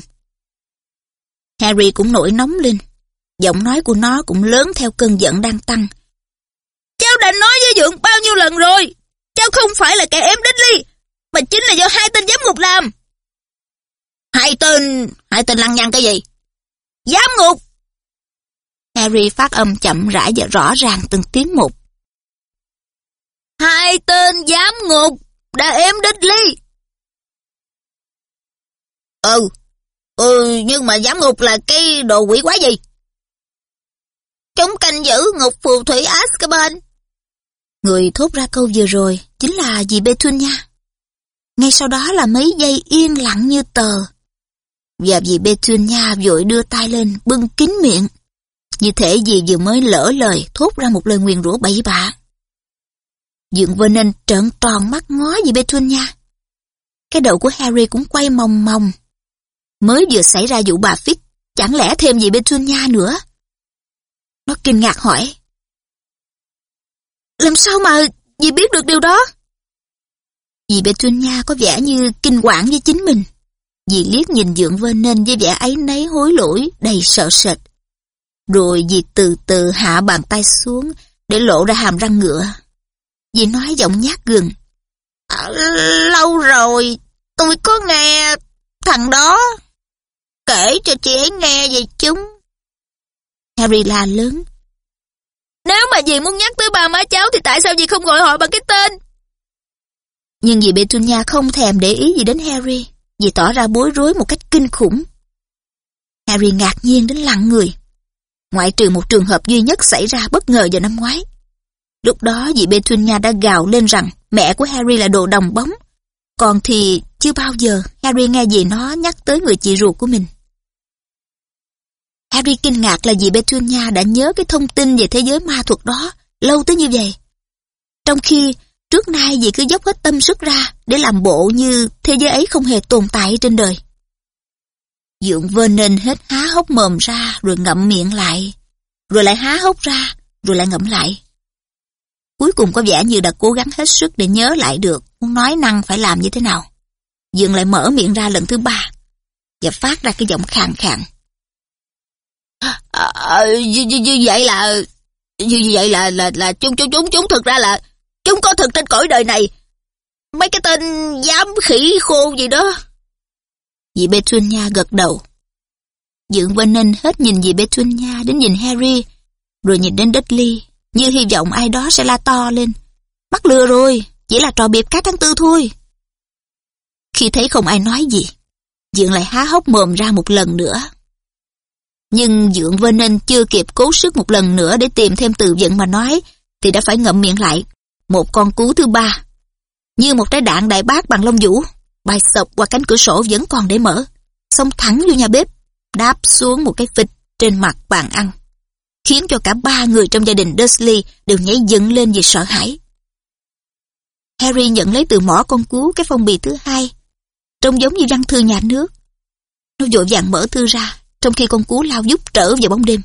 Harry cũng nổi nóng lên. Giọng nói của nó cũng lớn theo cơn giận đang tăng. Cháu đã nói với Dượng bao nhiêu lần rồi. Cháu không phải là kẻ ém ly, mà chính là do hai tên giám ngục làm. Hai tên... hai tên lăng nhăng cái gì? Giám ngục! Harry phát âm chậm rãi và rõ ràng từng tiếng một. Hai tên giám ngục đã ém Dudley. Ừ, ừ, nhưng mà giám ngục là cái đồ quỷ quái gì? Chúng canh giữ ngục phù thủy Azkaban. Người thốt ra câu vừa rồi chính là dì Petunia. Ngay sau đó là mấy giây yên lặng như tờ. Và dì Petunia vội đưa tay lên bưng kín miệng. Như thể dì vừa mới lỡ lời thốt ra một lời nguyền rủa bậy bạ. Dượng Vernon trợn tròn mắt ngó dì Petunia. Cái đầu của Harry cũng quay mòng mòng. Mới vừa xảy ra vụ bà Fitz, chẳng lẽ thêm dì Petunia nữa? Nó kinh ngạc hỏi. Làm sao mà dì biết được điều đó? Dì Petunia có vẻ như kinh quản với chính mình. Dì liếc nhìn Dượng Vernon với vẻ ấy nấy hối lỗi, đầy sợ sệt. Rồi dì từ từ hạ bàn tay xuống để lộ ra hàm răng ngựa. Dì nói giọng nhát gừng. À, lâu rồi, tôi có nghe thằng đó kể cho chị ấy nghe về chúng. Harry la lớn. Nếu mà dì muốn nhắc tới ba má cháu thì tại sao dì không gọi họ bằng cái tên? Nhưng dì Petunia không thèm để ý gì đến Harry. Dì tỏ ra bối rối một cách kinh khủng. Harry ngạc nhiên đến lặng người. Ngoại trừ một trường hợp duy nhất xảy ra bất ngờ vào năm ngoái. Lúc đó dì Bethunia đã gào lên rằng mẹ của Harry là đồ đồng bóng. Còn thì chưa bao giờ Harry nghe gì nó nhắc tới người chị ruột của mình. Harry kinh ngạc là dì Bethunia đã nhớ cái thông tin về thế giới ma thuật đó lâu tới như vậy. Trong khi trước nay dì cứ dốc hết tâm sức ra để làm bộ như thế giới ấy không hề tồn tại trên đời. Dượng Vernon hết há hốc mồm ra rồi ngậm miệng lại, rồi lại há hốc ra, rồi lại ngậm lại. Cuối cùng có vẻ như đã cố gắng hết sức để nhớ lại được muốn nói năng phải làm như thế nào. Dượng lại mở miệng ra lần thứ ba và phát ra cái giọng khàn khàn. À, à như, như vậy là như vậy là là là chúng chúng chúng chúng thực ra là chúng có thực trên cõi đời này mấy cái tên dám khỉ khô gì đó dì Petunia gật đầu Dượng Vernon hết nhìn dì Petunia đến nhìn Harry rồi nhìn đến Dudley như hy vọng ai đó sẽ la to lên mắc lừa rồi chỉ là trò biệp cá tháng tư thôi khi thấy không ai nói gì Dượng lại há hốc mồm ra một lần nữa nhưng Dượng Vernon chưa kịp cố sức một lần nữa để tìm thêm từ vựng mà nói, thì đã phải ngậm miệng lại. Một con cú thứ ba. Như một trái đạn đại bác bằng lông vũ, bay sập qua cánh cửa sổ vẫn còn để mở. Xông thẳng vô nhà bếp, đáp xuống một cái phịch trên mặt bàn ăn. Khiến cho cả ba người trong gia đình Dursley đều nhảy dựng lên vì sợ hãi. Harry nhận lấy từ mỏ con cú cái phong bì thứ hai, trông giống như văn thư nhà nước. Nó vội vàng mở thư ra, trong khi con cú lao giúp trở vào bóng đêm.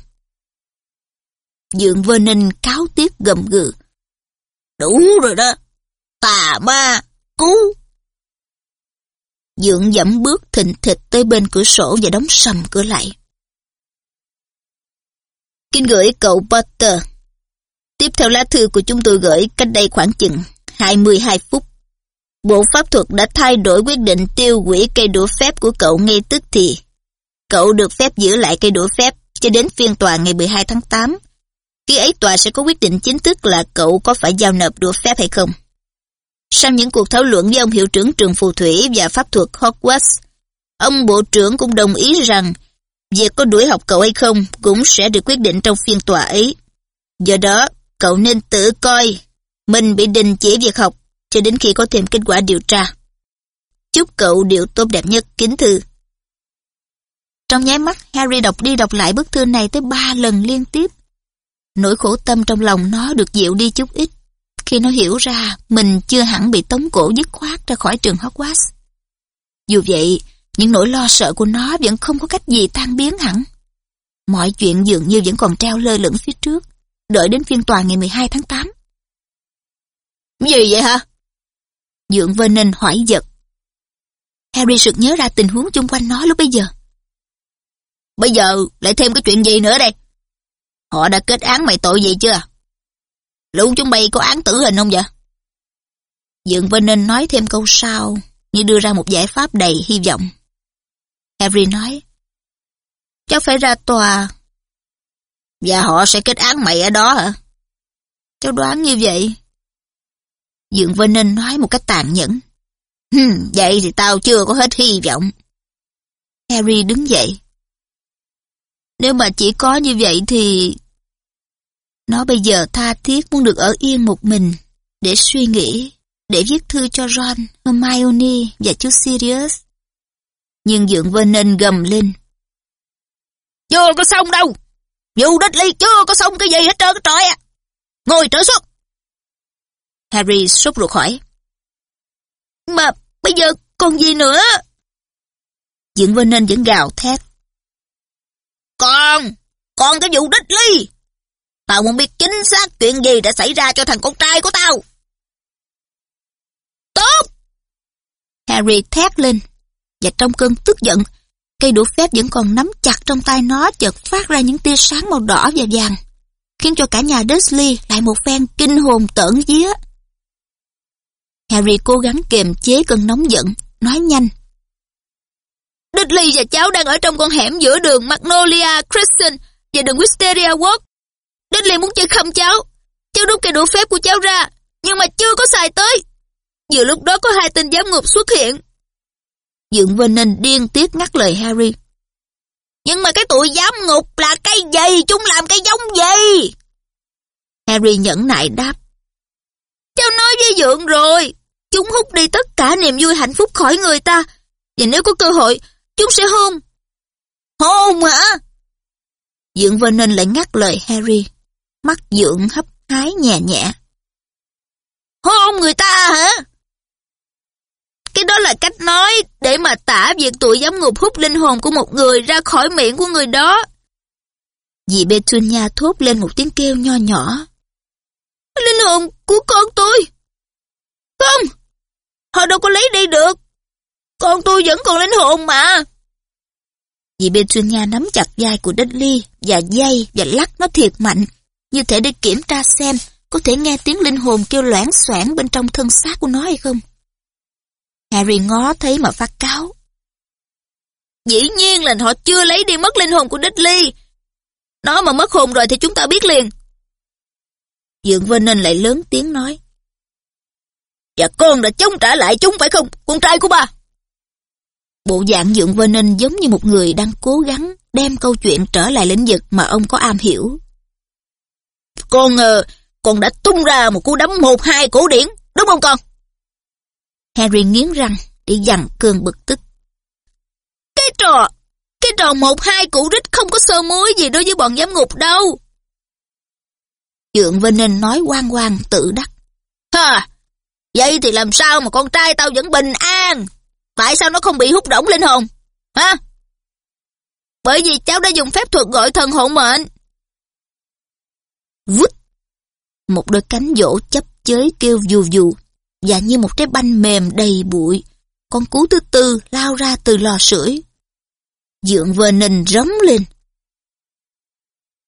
Dượng Vernon cáo tiếc gầm gừ. Đủ rồi đó, tà ma, cú. Dượng dẫm bước thình thịch tới bên cửa sổ và đóng sầm cửa lại. Kinh gửi cậu Potter. Tiếp theo lá thư của chúng tôi gửi cách đây khoảng chừng 22 phút. Bộ pháp thuật đã thay đổi quyết định tiêu hủy cây đũa phép của cậu ngay tức thì Cậu được phép giữ lại cây đũa phép cho đến phiên tòa ngày 12 tháng 8. Khi ấy tòa sẽ có quyết định chính thức là cậu có phải giao nộp đũa phép hay không. Sau những cuộc thảo luận với ông hiệu trưởng trường phù thủy và pháp thuật Hogwarts, ông bộ trưởng cũng đồng ý rằng việc có đuổi học cậu hay không cũng sẽ được quyết định trong phiên tòa ấy. Do đó, cậu nên tự coi mình bị đình chỉ việc học cho đến khi có thêm kết quả điều tra. Chúc cậu điều tốt đẹp nhất, kính thư. Trong nháy mắt, Harry đọc đi đọc lại bức thư này tới ba lần liên tiếp. Nỗi khổ tâm trong lòng nó được dịu đi chút ít khi nó hiểu ra mình chưa hẳn bị tống cổ dứt khoát ra khỏi trường Hogwarts. Dù vậy, những nỗi lo sợ của nó vẫn không có cách gì tan biến hẳn. Mọi chuyện dường như vẫn còn treo lơ lửng phía trước, đợi đến phiên tòa ngày 12 tháng 8. Gì vậy hả? Dượng Vernon hỏi giật. Harry sực nhớ ra tình huống chung quanh nó lúc bây giờ. Bây giờ lại thêm cái chuyện gì nữa đây? Họ đã kết án mày tội gì chưa? Lũ chúng bay có án tử hình không vậy? Dượng Ninh nói thêm câu sau, như đưa ra một giải pháp đầy hy vọng. Harry nói, Cháu phải ra tòa. Và họ sẽ kết án mày ở đó hả? Cháu đoán như vậy. Dượng Vernon nói một cách tàn nhẫn. Hừm, vậy thì tao chưa có hết hy vọng. Harry đứng dậy. Nếu mà chỉ có như vậy thì... Nó bây giờ tha thiết muốn được ở yên một mình, để suy nghĩ, để viết thư cho Ron, Hermione và chú Sirius. Nhưng Dượng Vernon gầm lên. Chưa có xong đâu. Dù đích ly chưa có xong cái gì hết trơn trời ạ. Ngồi trở xuống. Harry sốt ruột hỏi. Mà bây giờ còn gì nữa? Dượng Vernon vẫn gào thét. Còn, còn cái vụ đích ly. Tao muốn biết chính xác chuyện gì đã xảy ra cho thằng con trai của tao. Tốt! Harry thét lên, và trong cơn tức giận, cây đũa phép vẫn còn nắm chặt trong tay nó chợt phát ra những tia sáng màu đỏ và vàng, khiến cho cả nhà Dursley lại một phen kinh hồn tởn vía. Harry cố gắng kiềm chế cơn nóng giận, nói nhanh. Dudley và cháu đang ở trong con hẻm giữa đường Magnolia Crescent và đường Wisteria Walk. Dudley muốn chơi khăm cháu. Cháu rút cây đũa phép của cháu ra, nhưng mà chưa có xài tới. Vừa lúc đó có hai tên giám ngục xuất hiện. Dượng Vernon điên tiết ngắt lời Harry. Nhưng mà cái tụi giám ngục là cái gì? Chúng làm cái giống gì? Harry nhẫn nại đáp. Cháu nói với Dượng rồi. Chúng hút đi tất cả niềm vui hạnh phúc khỏi người ta. Và nếu có cơ hội, chúng sẽ hôn. Hôn hả? Dượng Vernon lại ngắt lời Harry. Mắt Dượng hấp hái nhẹ nhẹ. Hôn người ta hả? Cái đó là cách nói để mà tả việc tụi giám ngục hút linh hồn của một người ra khỏi miệng của người đó. Dì Petunia thốt lên một tiếng kêu nho nhỏ. Linh hồn của con tôi. Không, họ đâu có lấy đi được. Con tôi vẫn còn linh hồn mà. Dì Petunia nắm chặt vai của Dudley và dây và lắc nó thiệt mạnh, như thể để kiểm tra xem có thể nghe tiếng linh hồn kêu loãng xoảng bên trong thân xác của nó hay không. Harry ngó thấy mà phát cáo. Dĩ nhiên là họ chưa lấy đi mất linh hồn của Dudley. Nó mà mất hồn rồi thì chúng ta biết liền. Dượng Vernon lại lớn tiếng nói. Và con đã chống trả lại chúng phải không, con trai của ba? Bộ dạng Dượng Vernon giống như một người đang cố gắng đem câu chuyện trở lại lĩnh vực mà ông có am hiểu. Con, ờ, con đã tung ra một cú đấm một hai cổ điển, đúng không con? Harry nghiến răng để dằn cơn bực tức. Cái trò, cái trò một hai củ rít không có sơ muối gì đối với bọn giám ngục đâu. Dượng Vernon nói quan quan tự đắc. Ha, vậy thì làm sao mà con trai tao vẫn bình an? Tại sao nó không bị hút rỗng linh hồn? Hả? Bởi vì cháu đã dùng phép thuật gọi thần hộ mệnh. Vút! Một đôi cánh dỗ chấp chới kêu dù dù và như một trái banh mềm đầy bụi, con cú thứ tư lao ra từ lò sưởi. Dượng Vernon rống lên.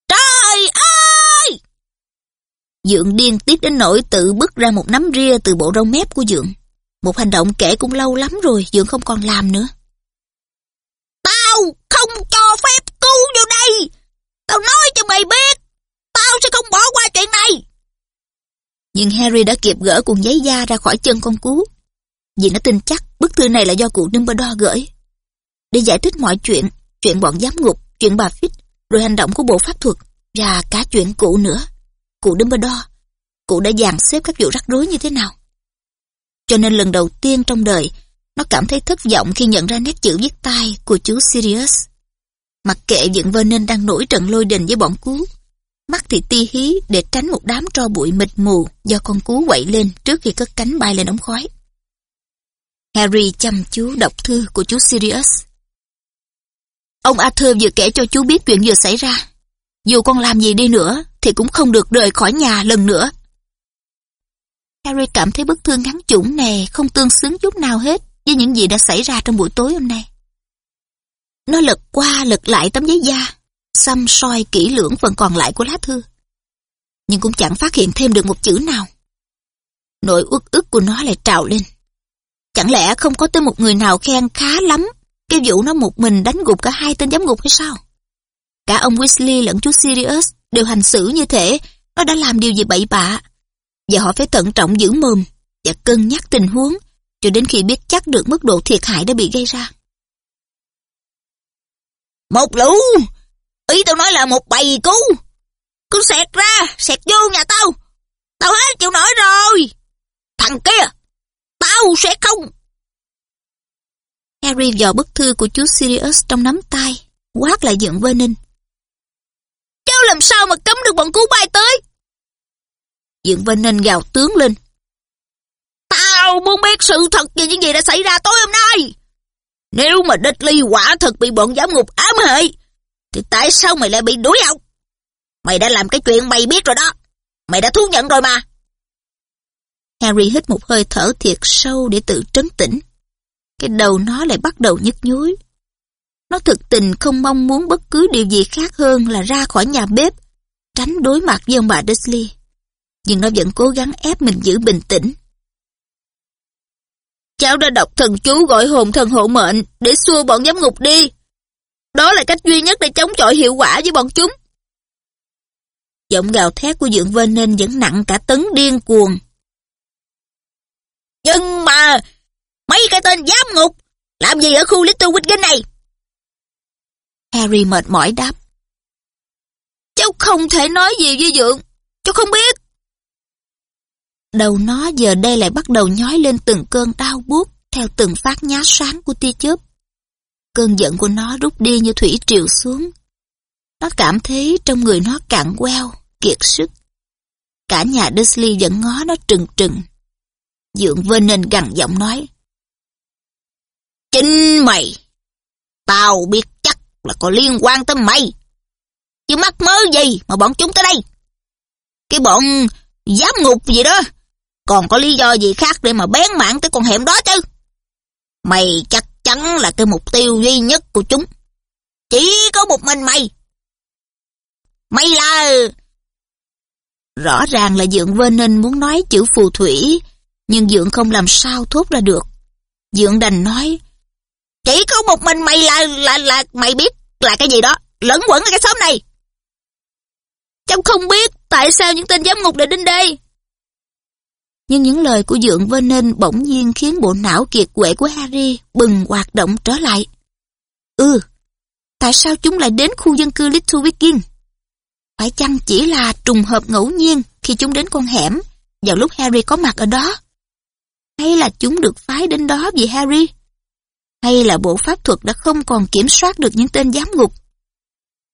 Trời ơi! Dượng điên tiết đến nỗi tự bứt ra một nắm ria từ bộ râu mép của Dượng. Một hành động kể cũng lâu lắm rồi, Dượng không còn làm nữa. Tao không cho phép cứu vô đây! Tao nói cho mày biết! Tao sẽ không bỏ qua chuyện này! Nhưng Harry đã kịp gỡ cuộn giấy da ra khỏi chân con cú. Vì nó tin chắc bức thư này là do cụ Dumbledore gửi. Để giải thích mọi chuyện, chuyện bọn giám ngục, chuyện bà Fitch, rồi hành động của bộ pháp thuật, và cả chuyện cụ nữa. Cụ Dumbledore, cụ đã dàn xếp các vụ rắc rối như thế nào. Cho nên lần đầu tiên trong đời, nó cảm thấy thất vọng khi nhận ra nét chữ viết tay của chú Sirius. Mặc kệ dựng Vernon đang nổi trận lôi đình với bọn cú, mắt thì ti hí để tránh một đám tro bụi mịt mù do con cú quậy lên trước khi cất cánh bay lên ống khói. Harry chăm chú đọc thư của chú Sirius. Ông Arthur vừa kể cho chú biết chuyện vừa xảy ra. Dù con làm gì đi nữa, thì cũng không được rời khỏi nhà lần nữa. Harry cảm thấy bức thư ngắn chủng này không tương xứng chút nào hết với những gì đã xảy ra trong buổi tối hôm nay. Nó lật qua lật lại tấm giấy da, xăm soi kỹ lưỡng phần còn lại của lá thư. Nhưng cũng chẳng phát hiện thêm được một chữ nào. Nỗi uất ức của nó lại trào lên. Chẳng lẽ không có tới một người nào khen khá lắm cái vụ nó một mình đánh gục cả hai tên giám ngục hay sao? Cả ông Weasley lẫn chú Sirius đều hành xử như thế, nó đã làm điều gì bậy bạ. Và họ phải thận trọng giữ mồm và cân nhắc tình huống cho đến khi biết chắc được mức độ thiệt hại đã bị gây ra. Một lũ! Ý tao nói là một bầy cú! Cứ xẹt ra, xẹt vô nhà tao! Tao hết chịu nổi rồi! Thằng kia! Tao sẽ không! Harry dò bức thư của chú Sirius trong nắm tay, quát lại giận Vernon. Cháu làm sao mà cấm được bọn cú bay tới? Dượng Vernon gào tướng lên. Tao muốn biết sự thật về những gì đã xảy ra tối hôm nay. Nếu mà Dudley ly quả thật bị bọn giám ngục ám hại, thì tại sao mày lại bị đuổi học? Mày đã làm cái chuyện mày biết rồi đó. Mày đã thú nhận rồi mà. Harry hít một hơi thở thiệt sâu để tự trấn tĩnh. Cái đầu nó lại bắt đầu nhức nhối. Nó thực tình không mong muốn bất cứ điều gì khác hơn là ra khỏi nhà bếp, tránh đối mặt với ông bà Dursley. Nhưng nó vẫn cố gắng ép mình giữ bình tĩnh. Cháu đã đọc thần chú gọi hồn thần hộ mệnh để xua bọn giám ngục đi. Đó là cách duy nhất để chống chọi hiệu quả với bọn chúng. Giọng gào thét của Dượng Vên nên vẫn nặng cả tấn điên cuồng. Nhưng mà, mấy cái tên giám ngục, làm gì ở khu Little Wiggin này? Harry mệt mỏi đáp. Cháu không thể nói gì với Dượng, cháu không biết. Đầu nó giờ đây lại bắt đầu nhói lên từng cơn đau buốt theo từng phát nhá sáng của tia chớp. Cơn giận của nó rút đi như thủy triều xuống. Nó cảm thấy trong người nó cạn queo, kiệt sức. Cả nhà Dursley vẫn ngó nó trừng trừng. Dượng Vernon gằn giọng nói. Chính mày! Tao biết chắc là có liên quan tới mày. Chứ mắc mớ gì mà bọn chúng tới đây? Cái bọn giám ngục gì đó còn có lý do gì khác để mà bén mạng tới con hẻm đó chứ? Mày chắc hắn là cái mục tiêu duy nhất của chúng. Chỉ có một mình mày. Mày là... Rõ ràng là Dượng Vên nên muốn nói chữ phù thủy, nhưng Dượng không làm sao thốt ra được. Dượng đành nói, Chỉ có một mình mày là, là, là, mày biết là cái gì đó, lẫn quẩn ở cái xóm này. Cháu không biết tại sao những tên giám ngục lại đến đây. Nhưng những lời của Dượng Vên nên bỗng nhiên khiến bộ não kiệt quệ của Harry bừng hoạt động trở lại. Ừ, tại sao chúng lại đến khu dân cư Little Wiggin? Phải chăng chỉ là trùng hợp ngẫu nhiên khi chúng đến con hẻm vào lúc Harry có mặt ở đó? Hay là chúng được phái đến đó vì Harry? Hay là bộ pháp thuật đã không còn kiểm soát được những tên giám ngục?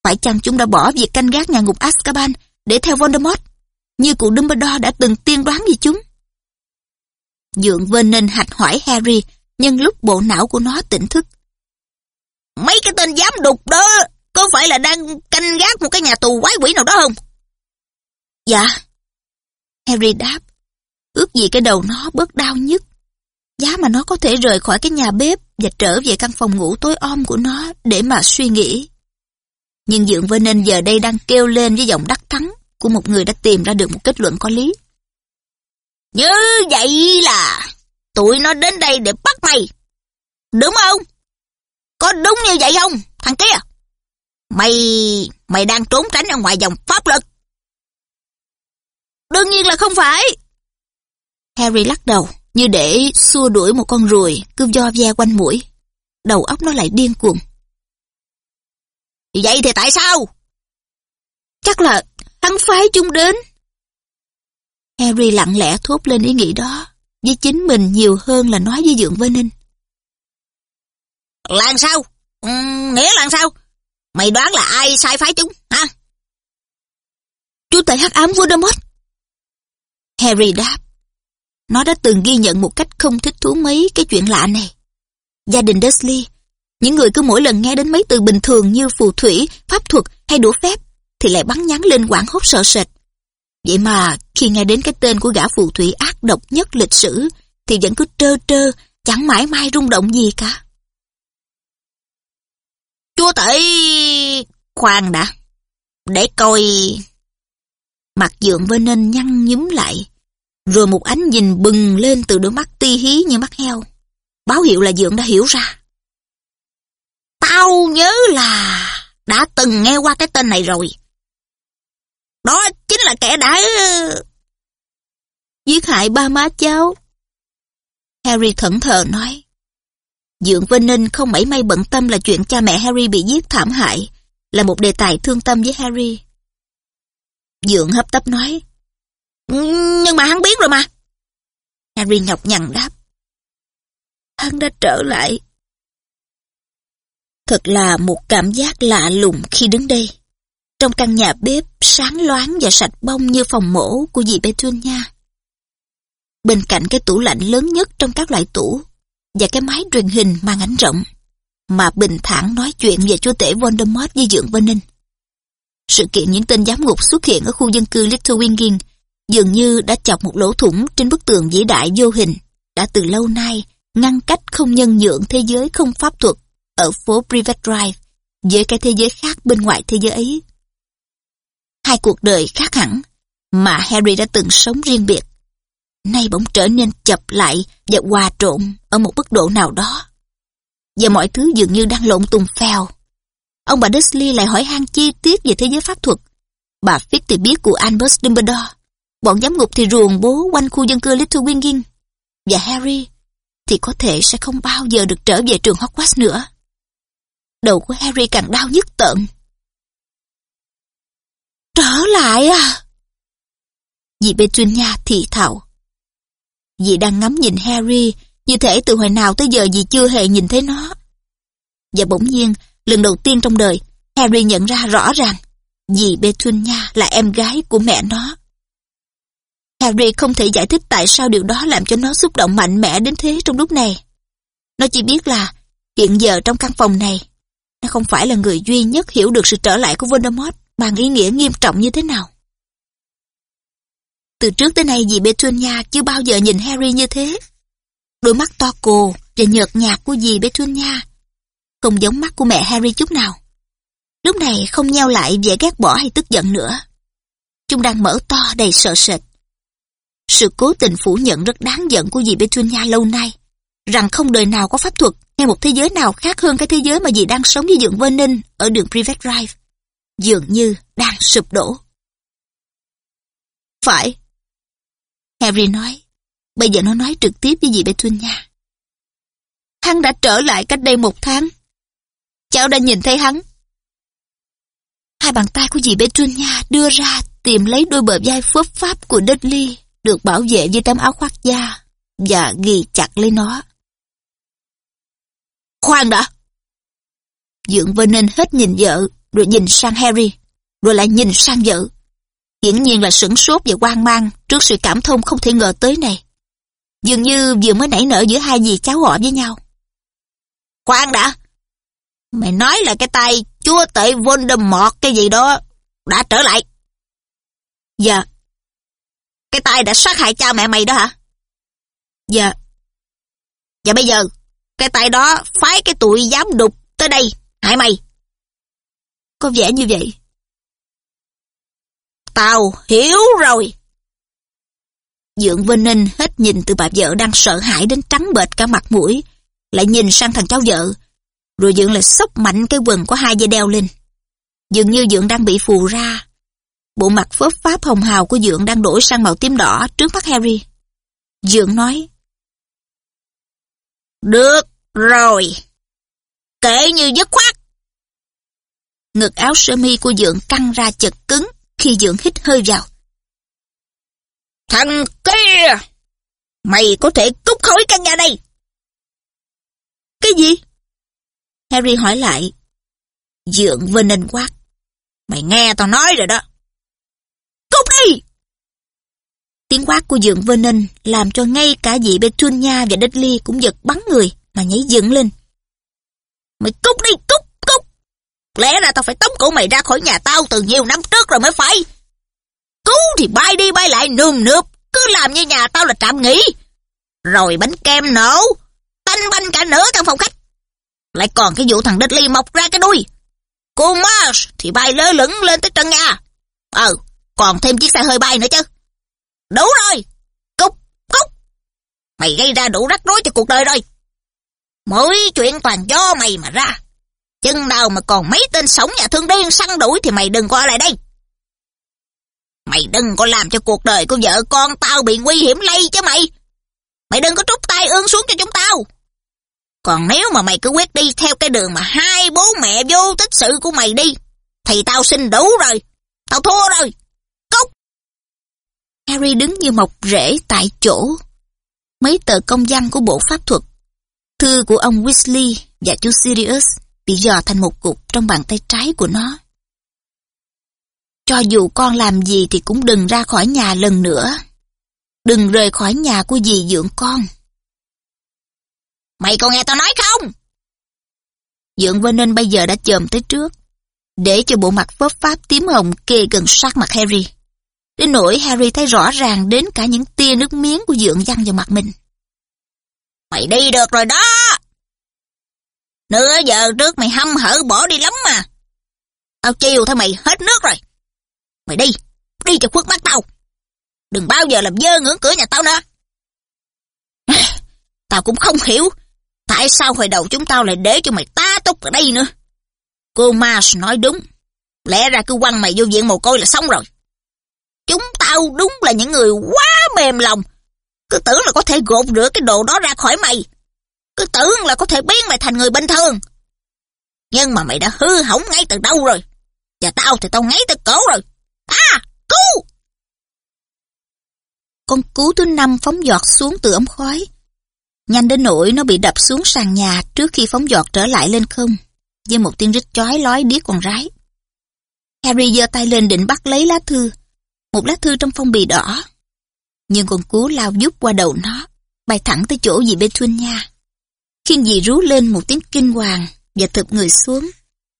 Phải chăng chúng đã bỏ việc canh gác nhà ngục Azkaban để theo Voldemort, như cụ Dumbledore đã từng tiên đoán về chúng? Dượng vên nên hạch hỏi Harry nhân lúc bộ não của nó tỉnh thức. Mấy cái tên giám đục đó có phải là đang canh gác một cái nhà tù quái quỷ nào đó không? Dạ. Harry đáp. Ước gì cái đầu nó bớt đau nhất. Giá mà nó có thể rời khỏi cái nhà bếp và trở về căn phòng ngủ tối om của nó để mà suy nghĩ. Nhưng Dượng Vân Nên giờ đây đang kêu lên với giọng đắc thắng của một người đã tìm ra được một kết luận có lý. Như vậy là tụi nó đến đây để bắt mày. Đúng không? Có đúng như vậy không, thằng kia? Mày... mày đang trốn tránh ở ngoài dòng pháp luật. Đương nhiên là không phải. Harry lắc đầu, như để xua đuổi một con ruồi cứ do ve quanh mũi. Đầu óc nó lại điên cuồng. Vậy thì tại sao? Chắc là hắn phái chúng đến. Harry lặng lẽ thốt lên ý nghĩ đó, với chính mình nhiều hơn là nói với Dượng Vân Ninh. Làm sao? Ừ, nghĩa là sao? Mày đoán là ai sai phái chúng, hả? Chúa tể hắc ám Voldemort. Harry đáp. Nó đã từng ghi nhận một cách không thích thú mấy cái chuyện lạ này. Gia đình Dursley, những người cứ mỗi lần nghe đến mấy từ bình thường như phù thủy, pháp thuật hay đũa phép, thì lại bắn nhắn lên quảng hốt sợ sệt. Vậy mà khi nghe đến cái tên của gã phù thủy ác độc nhất lịch sử, thì vẫn cứ trơ trơ, chẳng mãi mai rung động gì cả. Chúa tể... Khoan đã. Để coi... Mặt dượng vơ nên nhăn nhúm lại. Rồi một ánh nhìn bừng lên từ đôi mắt ti hí như mắt heo. Báo hiệu là dượng đã hiểu ra. Tao nhớ là đã từng nghe qua cái tên này rồi. Đó chính là kẻ đã... Ờ, giết hại ba má cháu. Harry thẫn thờ nói. Dượng Vinh Ninh không mảy may bận tâm là chuyện cha mẹ Harry bị giết thảm hại, là một đề tài thương tâm với Harry. Dượng hấp tấp nói. Nhưng mà hắn biết rồi mà. Harry nhọc nhằn đáp. Hắn đã trở lại. Thật là một cảm giác lạ lùng khi đứng đây. Trong căn nhà bếp, sáng loáng và sạch bông như phòng mổ của dì Petunia. Bên cạnh cái tủ lạnh lớn nhất trong các loại tủ và cái máy truyền hình mang ảnh rộng mà bình thản nói chuyện về chúa tể Voldemort với Dượng Vân Ninh. Sự kiện những tên giám ngục xuất hiện ở khu dân cư Little Winging dường như đã chọc một lỗ thủng trên bức tường vĩ đại vô hình đã từ lâu nay ngăn cách không nhân nhượng thế giới không pháp thuật ở phố Privet Drive với cái thế giới khác bên ngoài thế giới ấy. Hai cuộc đời khác hẳn mà Harry đã từng sống riêng biệt nay bỗng trở nên chập lại và hòa trộn ở một mức độ nào đó. Và mọi thứ dường như đang lộn tùng phèo. Ông bà Dursley lại hỏi han chi tiết về thế giới pháp thuật. Bà Fitz thì biết của Albus Dumbledore. Bọn giám ngục thì ruồng bố quanh khu dân cư Little Winging. Và Harry thì có thể sẽ không bao giờ được trở về trường Hogwarts nữa. Đầu của Harry càng đau nhức tợn. Trở lại à? Dì Petunia thì thào. Dì đang ngắm nhìn Harry, như thể từ hồi nào tới giờ dì chưa hề nhìn thấy nó. Và bỗng nhiên, lần đầu tiên trong đời, Harry nhận ra rõ ràng, dì Petunia là em gái của mẹ nó. Harry không thể giải thích tại sao điều đó làm cho nó xúc động mạnh mẽ đến thế trong lúc này. Nó chỉ biết là, hiện giờ trong căn phòng này, nó không phải là người duy nhất hiểu được sự trở lại của Voldemort mang ý nghĩa nghiêm trọng như thế nào. Từ trước tới nay dì Petunia chưa bao giờ nhìn Harry như thế. Đôi mắt to cồ và nhợt nhạt của dì Petunia không giống mắt của mẹ Harry chút nào. Lúc này không nheo lại vẻ ghét bỏ hay tức giận nữa. Chúng đang mở to đầy sợ sệt. Sự cố tình phủ nhận rất đáng giận của dì Petunia lâu nay, rằng không đời nào có pháp thuật hay một thế giới nào khác hơn cái thế giới mà dì đang sống với dượng Vân ở đường Privet Drive, dường như đang sụp đổ. Phải, Harry nói. Bây giờ nó nói trực tiếp với dì Petunia. Hắn đã trở lại cách đây một tháng. Cháu đã nhìn thấy hắn. Hai bàn tay của dì Petunia đưa ra tìm lấy đôi bờ vai phớp pháp của Dudley được bảo vệ với tấm áo khoác da và ghi chặt lấy nó. Khoan đã! Dượng Vernon hết nhìn vợ rồi nhìn sang Harry rồi lại nhìn sang vợ. Hiển nhiên là sửng sốt và hoang mang trước sự cảm thông không thể ngờ tới này. Dường như vừa mới nảy nở giữa hai dì cháu họ với nhau. Khoan đã! Mày nói là cái tay chúa tể Voldemort cái gì đó đã trở lại. Dạ. Cái tay đã sát hại cha mẹ mày đó hả? Dạ. Và bây giờ, cái tay đó phái cái tụi dám đục tới đây, hại mày. Có vẻ như vậy. Tao hiểu rồi. Dượng Vinh Ninh hết nhìn từ bà vợ đang sợ hãi đến trắng bệch cả mặt mũi, lại nhìn sang thằng cháu vợ, rồi Dượng lại sốc mạnh cái quần của hai dây đeo lên. Dường như Dượng đang bị phù ra. Bộ mặt phớp pháp hồng hào của Dượng đang đổi sang màu tím đỏ trước mắt Harry. Dượng nói. Được rồi. Kể như dứt khoát. Ngực áo sơ mi của Dượng căng ra chật cứng khi Dượng hít hơi vào. Thằng kia! Mày có thể cút khỏi căn nhà này! Cái gì? Harry hỏi lại. Dượng Vernon quát. Mày nghe tao nói rồi đó. Tiếng quát của dượng Vernon làm cho ngay cả vị Petunia và Dudley cũng giật bắn người mà nhảy dựng lên. Mày cút đi, cút, cút. Lẽ ra tao phải tống cổ mày ra khỏi nhà tao từ nhiều năm trước rồi mới phải. Cứu thì bay đi bay lại nườm nượp, cứ làm như nhà tao là trạm nghỉ. Rồi bánh kem nổ, tanh banh cả nửa căn phòng khách. Lại còn cái vụ thằng Dudley mọc ra cái đuôi. Cô Marsh thì bay lơ lửng lên tới trần nhà. Ờ, còn thêm chiếc xe hơi bay nữa chứ. Đủ rồi, cúc, cúc. Mày gây ra đủ rắc rối cho cuộc đời rồi. Mỗi chuyện toàn do mày mà ra. Chừng nào mà còn mấy tên sống nhà thương điên săn đuổi thì mày đừng qua lại đây. Mày đừng có làm cho cuộc đời của vợ con tao bị nguy hiểm lây chứ mày. Mày đừng có trút tay ương xuống cho chúng tao. Còn nếu mà mày cứ quyết đi theo cái đường mà hai bố mẹ vô tích sự của mày đi, thì tao xin đủ rồi. Tao thua rồi. Cúc! Harry đứng như mọc rễ tại chỗ. Mấy tờ công văn của bộ pháp thuật, thư của ông Weasley và chú Sirius bị dò thành một cục trong bàn tay trái của nó. Cho dù con làm gì thì cũng đừng ra khỏi nhà lần nữa. Đừng rời khỏi nhà của dì dưỡng con. Mày còn nghe tao nói không? Dượng Vernon bây giờ đã chồm tới trước, để cho bộ mặt phớp pháp tím hồng kề gần sát mặt Harry. Đến nỗi Harry thấy rõ ràng đến cả những tia nước miếng của dượng văng vào mặt mình. Mày đi được rồi đó! Nửa giờ trước mày hâm hở bỏ đi lắm mà. Tao chiều thôi mày hết nước rồi. Mày đi, đi cho khuất mắt tao. Đừng bao giờ làm dơ ngưỡng cửa nhà tao nữa. Tao cũng không hiểu tại sao hồi đầu chúng tao lại để cho mày tá túc ở đây nữa. Cô Mars nói đúng. Lẽ ra cứ quăng mày vô viện mồ côi là xong rồi. Chúng tao đúng là những người quá mềm lòng. Cứ tưởng là có thể gột rửa cái đồ đó ra khỏi mày. Cứ tưởng là có thể biến mày thành người bình thường. Nhưng mà mày đã hư hỏng ngay từ đâu rồi. Và tao thì tao ngay từ cổ rồi. À, cứu! Con cú thứ năm phóng giọt xuống từ ống khói. Nhanh đến nỗi nó bị đập xuống sàn nhà trước khi phóng giọt trở lại lên không, với một tiếng rít chói lói điếc con rái. Harry giơ tay lên định bắt lấy lá thư, một lá thư trong phong bì đỏ. Nhưng con cú lao giúp qua đầu nó, bay thẳng tới chỗ dì Petunia. Khi dì rú lên một tiếng kinh hoàng và thụp người xuống,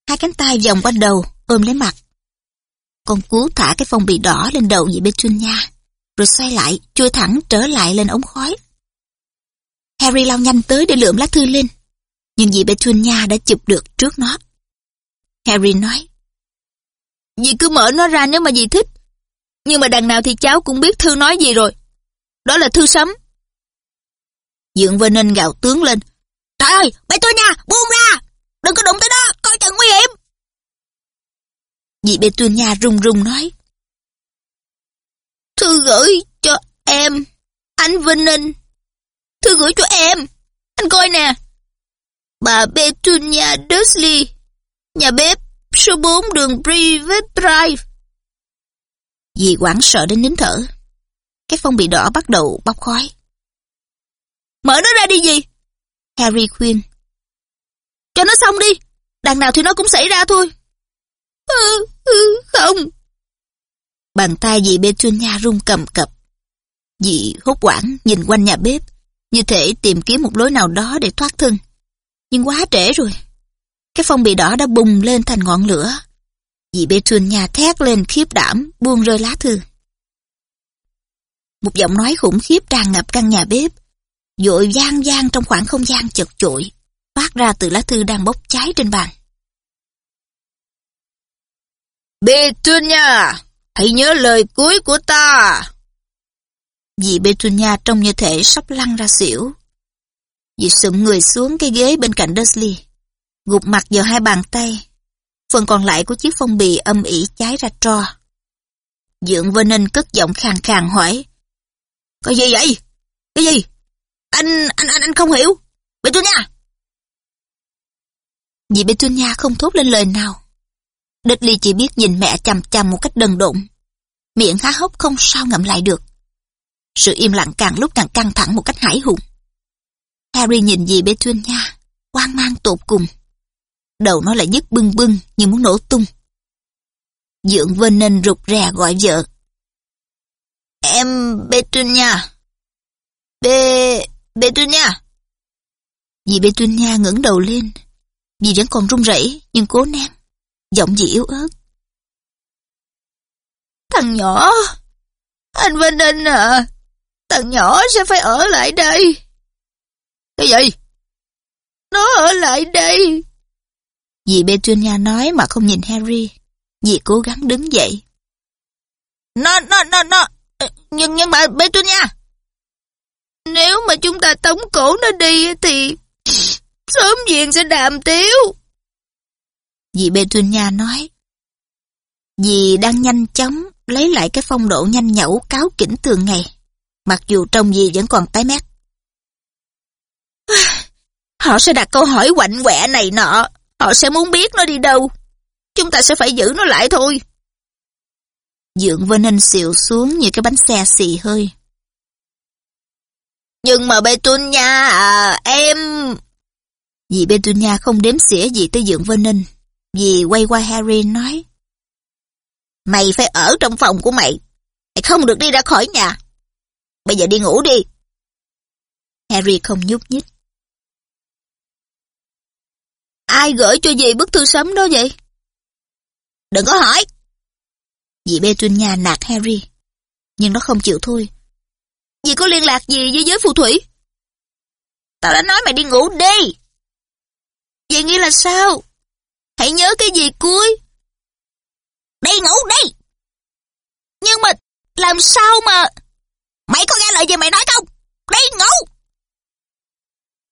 hai cánh tay vòng qua đầu, ôm lấy mặt. Con cú thả cái phong bì đỏ lên đầu dì Petunia, rồi xoay lại, chui thẳng trở lại lên ống khói. Harry lao nhanh tới để lượm lá thư lên, nhưng dì Petunia đã chụp được trước nó. Harry nói, Dì cứ mở nó ra nếu mà dì thích, nhưng mà đằng nào thì cháu cũng biết thư nói gì rồi. Đó là thư sấm. Dượng Vernon gào tướng lên, Trời ơi, nha buông ra! Đừng có đụng tới đó, coi chừng nguy hiểm! Dì nha run run nói, Thư gửi cho em, anh Vinh Ninh Thư gửi cho em. Anh coi nè. Bà Petunia Dursley, nhà bếp, số 4 đường Privet Drive. Dì quảng sợ đến nín thở. Cái phong bị đỏ bắt đầu bốc khói. Mở nó ra đi dì. Harry khuyên. Cho nó xong đi. Đằng nào thì nó cũng xảy ra thôi. Ừ, ừ, không. Bàn tay dì Petunia run cầm cập. Dì hốt quảng nhìn quanh nhà bếp, như thể tìm kiếm một lối nào đó để thoát thân. Nhưng quá trễ rồi. Cái phong bì đỏ đã bùng lên thành ngọn lửa. Dì Petunia thét lên khiếp đảm, buông rơi lá thư. Một giọng nói khủng khiếp tràn ngập căn nhà bếp, dội vang vang trong khoảng không gian chật chội, phát ra từ lá thư đang bốc cháy trên bàn. Petunia, hãy nhớ lời cuối của ta. Dì Petunia trông như thể sắp lăn ra xỉu. Dì sụm người xuống cái ghế bên cạnh Dursley, gục mặt vào hai bàn tay. Phần còn lại của chiếc phong bì âm ỉ cháy ra tro. Dượng Vernon cất giọng khàn khàn hỏi. Cái gì vậy? Cái gì? Anh, anh, anh, anh không hiểu. Petunia! Dì Petunia không thốt lên lời nào. Dudley chỉ biết nhìn mẹ chằm chằm một cách đần độn. Miệng há hốc không sao ngậm lại được. Sự im lặng càng lúc càng căng thẳng một cách hải hùng. Harry nhìn dì Petunia, hoang mang tột cùng. Đầu nó lại nhức bưng bưng như muốn nổ tung. Dượng Vernon rụt rè gọi vợ. Em Petunia. Be... Petunia. Dì Petunia ngẩng đầu lên. Dì vẫn còn run rẩy nhưng cố nén. Giọng dì yếu ớt. Thằng nhỏ, anh Vinh Anh à, thằng nhỏ sẽ phải ở lại đây. Cái gì? Nó ở lại đây. Dì Petunia nói mà không nhìn Harry. Dì cố gắng đứng dậy. Nó, nó, nó, nó, nhưng, nhưng mà Petunia, nếu mà chúng ta tống cổ nó đi thì sớm diện sẽ đàm tiếu. Dì Petunia nói. Dì đang nhanh chóng lấy lại cái phong độ nhanh nhẩu cáo kỉnh thường ngày, mặc dù trông dì vẫn còn tái mét. Họ sẽ đặt câu hỏi quạnh quẹ này nọ, họ sẽ muốn biết nó đi đâu. Chúng ta sẽ phải giữ nó lại thôi. Dượng Vernon xịu xuống như cái bánh xe xì hơi. Nhưng mà Petunia à, em... Dì Petunia không đếm xỉa gì tới Dượng Vernon. Dì quay qua Harry nói. Mày phải ở trong phòng của mày. Mày không được đi ra khỏi nhà. Bây giờ đi ngủ đi. Harry không nhúc nhích. Ai gửi cho dì bức thư sớm đó vậy? Đừng có hỏi. Dì Petunia nạt Harry. Nhưng nó không chịu thôi. Dì có liên lạc gì với giới phù thủy? Tao đã nói mày đi ngủ đi. Vậy nghĩa là sao? Hãy nhớ cái gì cuối. Đi ngủ đi. Nhưng mà làm sao mà... Mày có nghe lời gì mày nói không? Đi ngủ.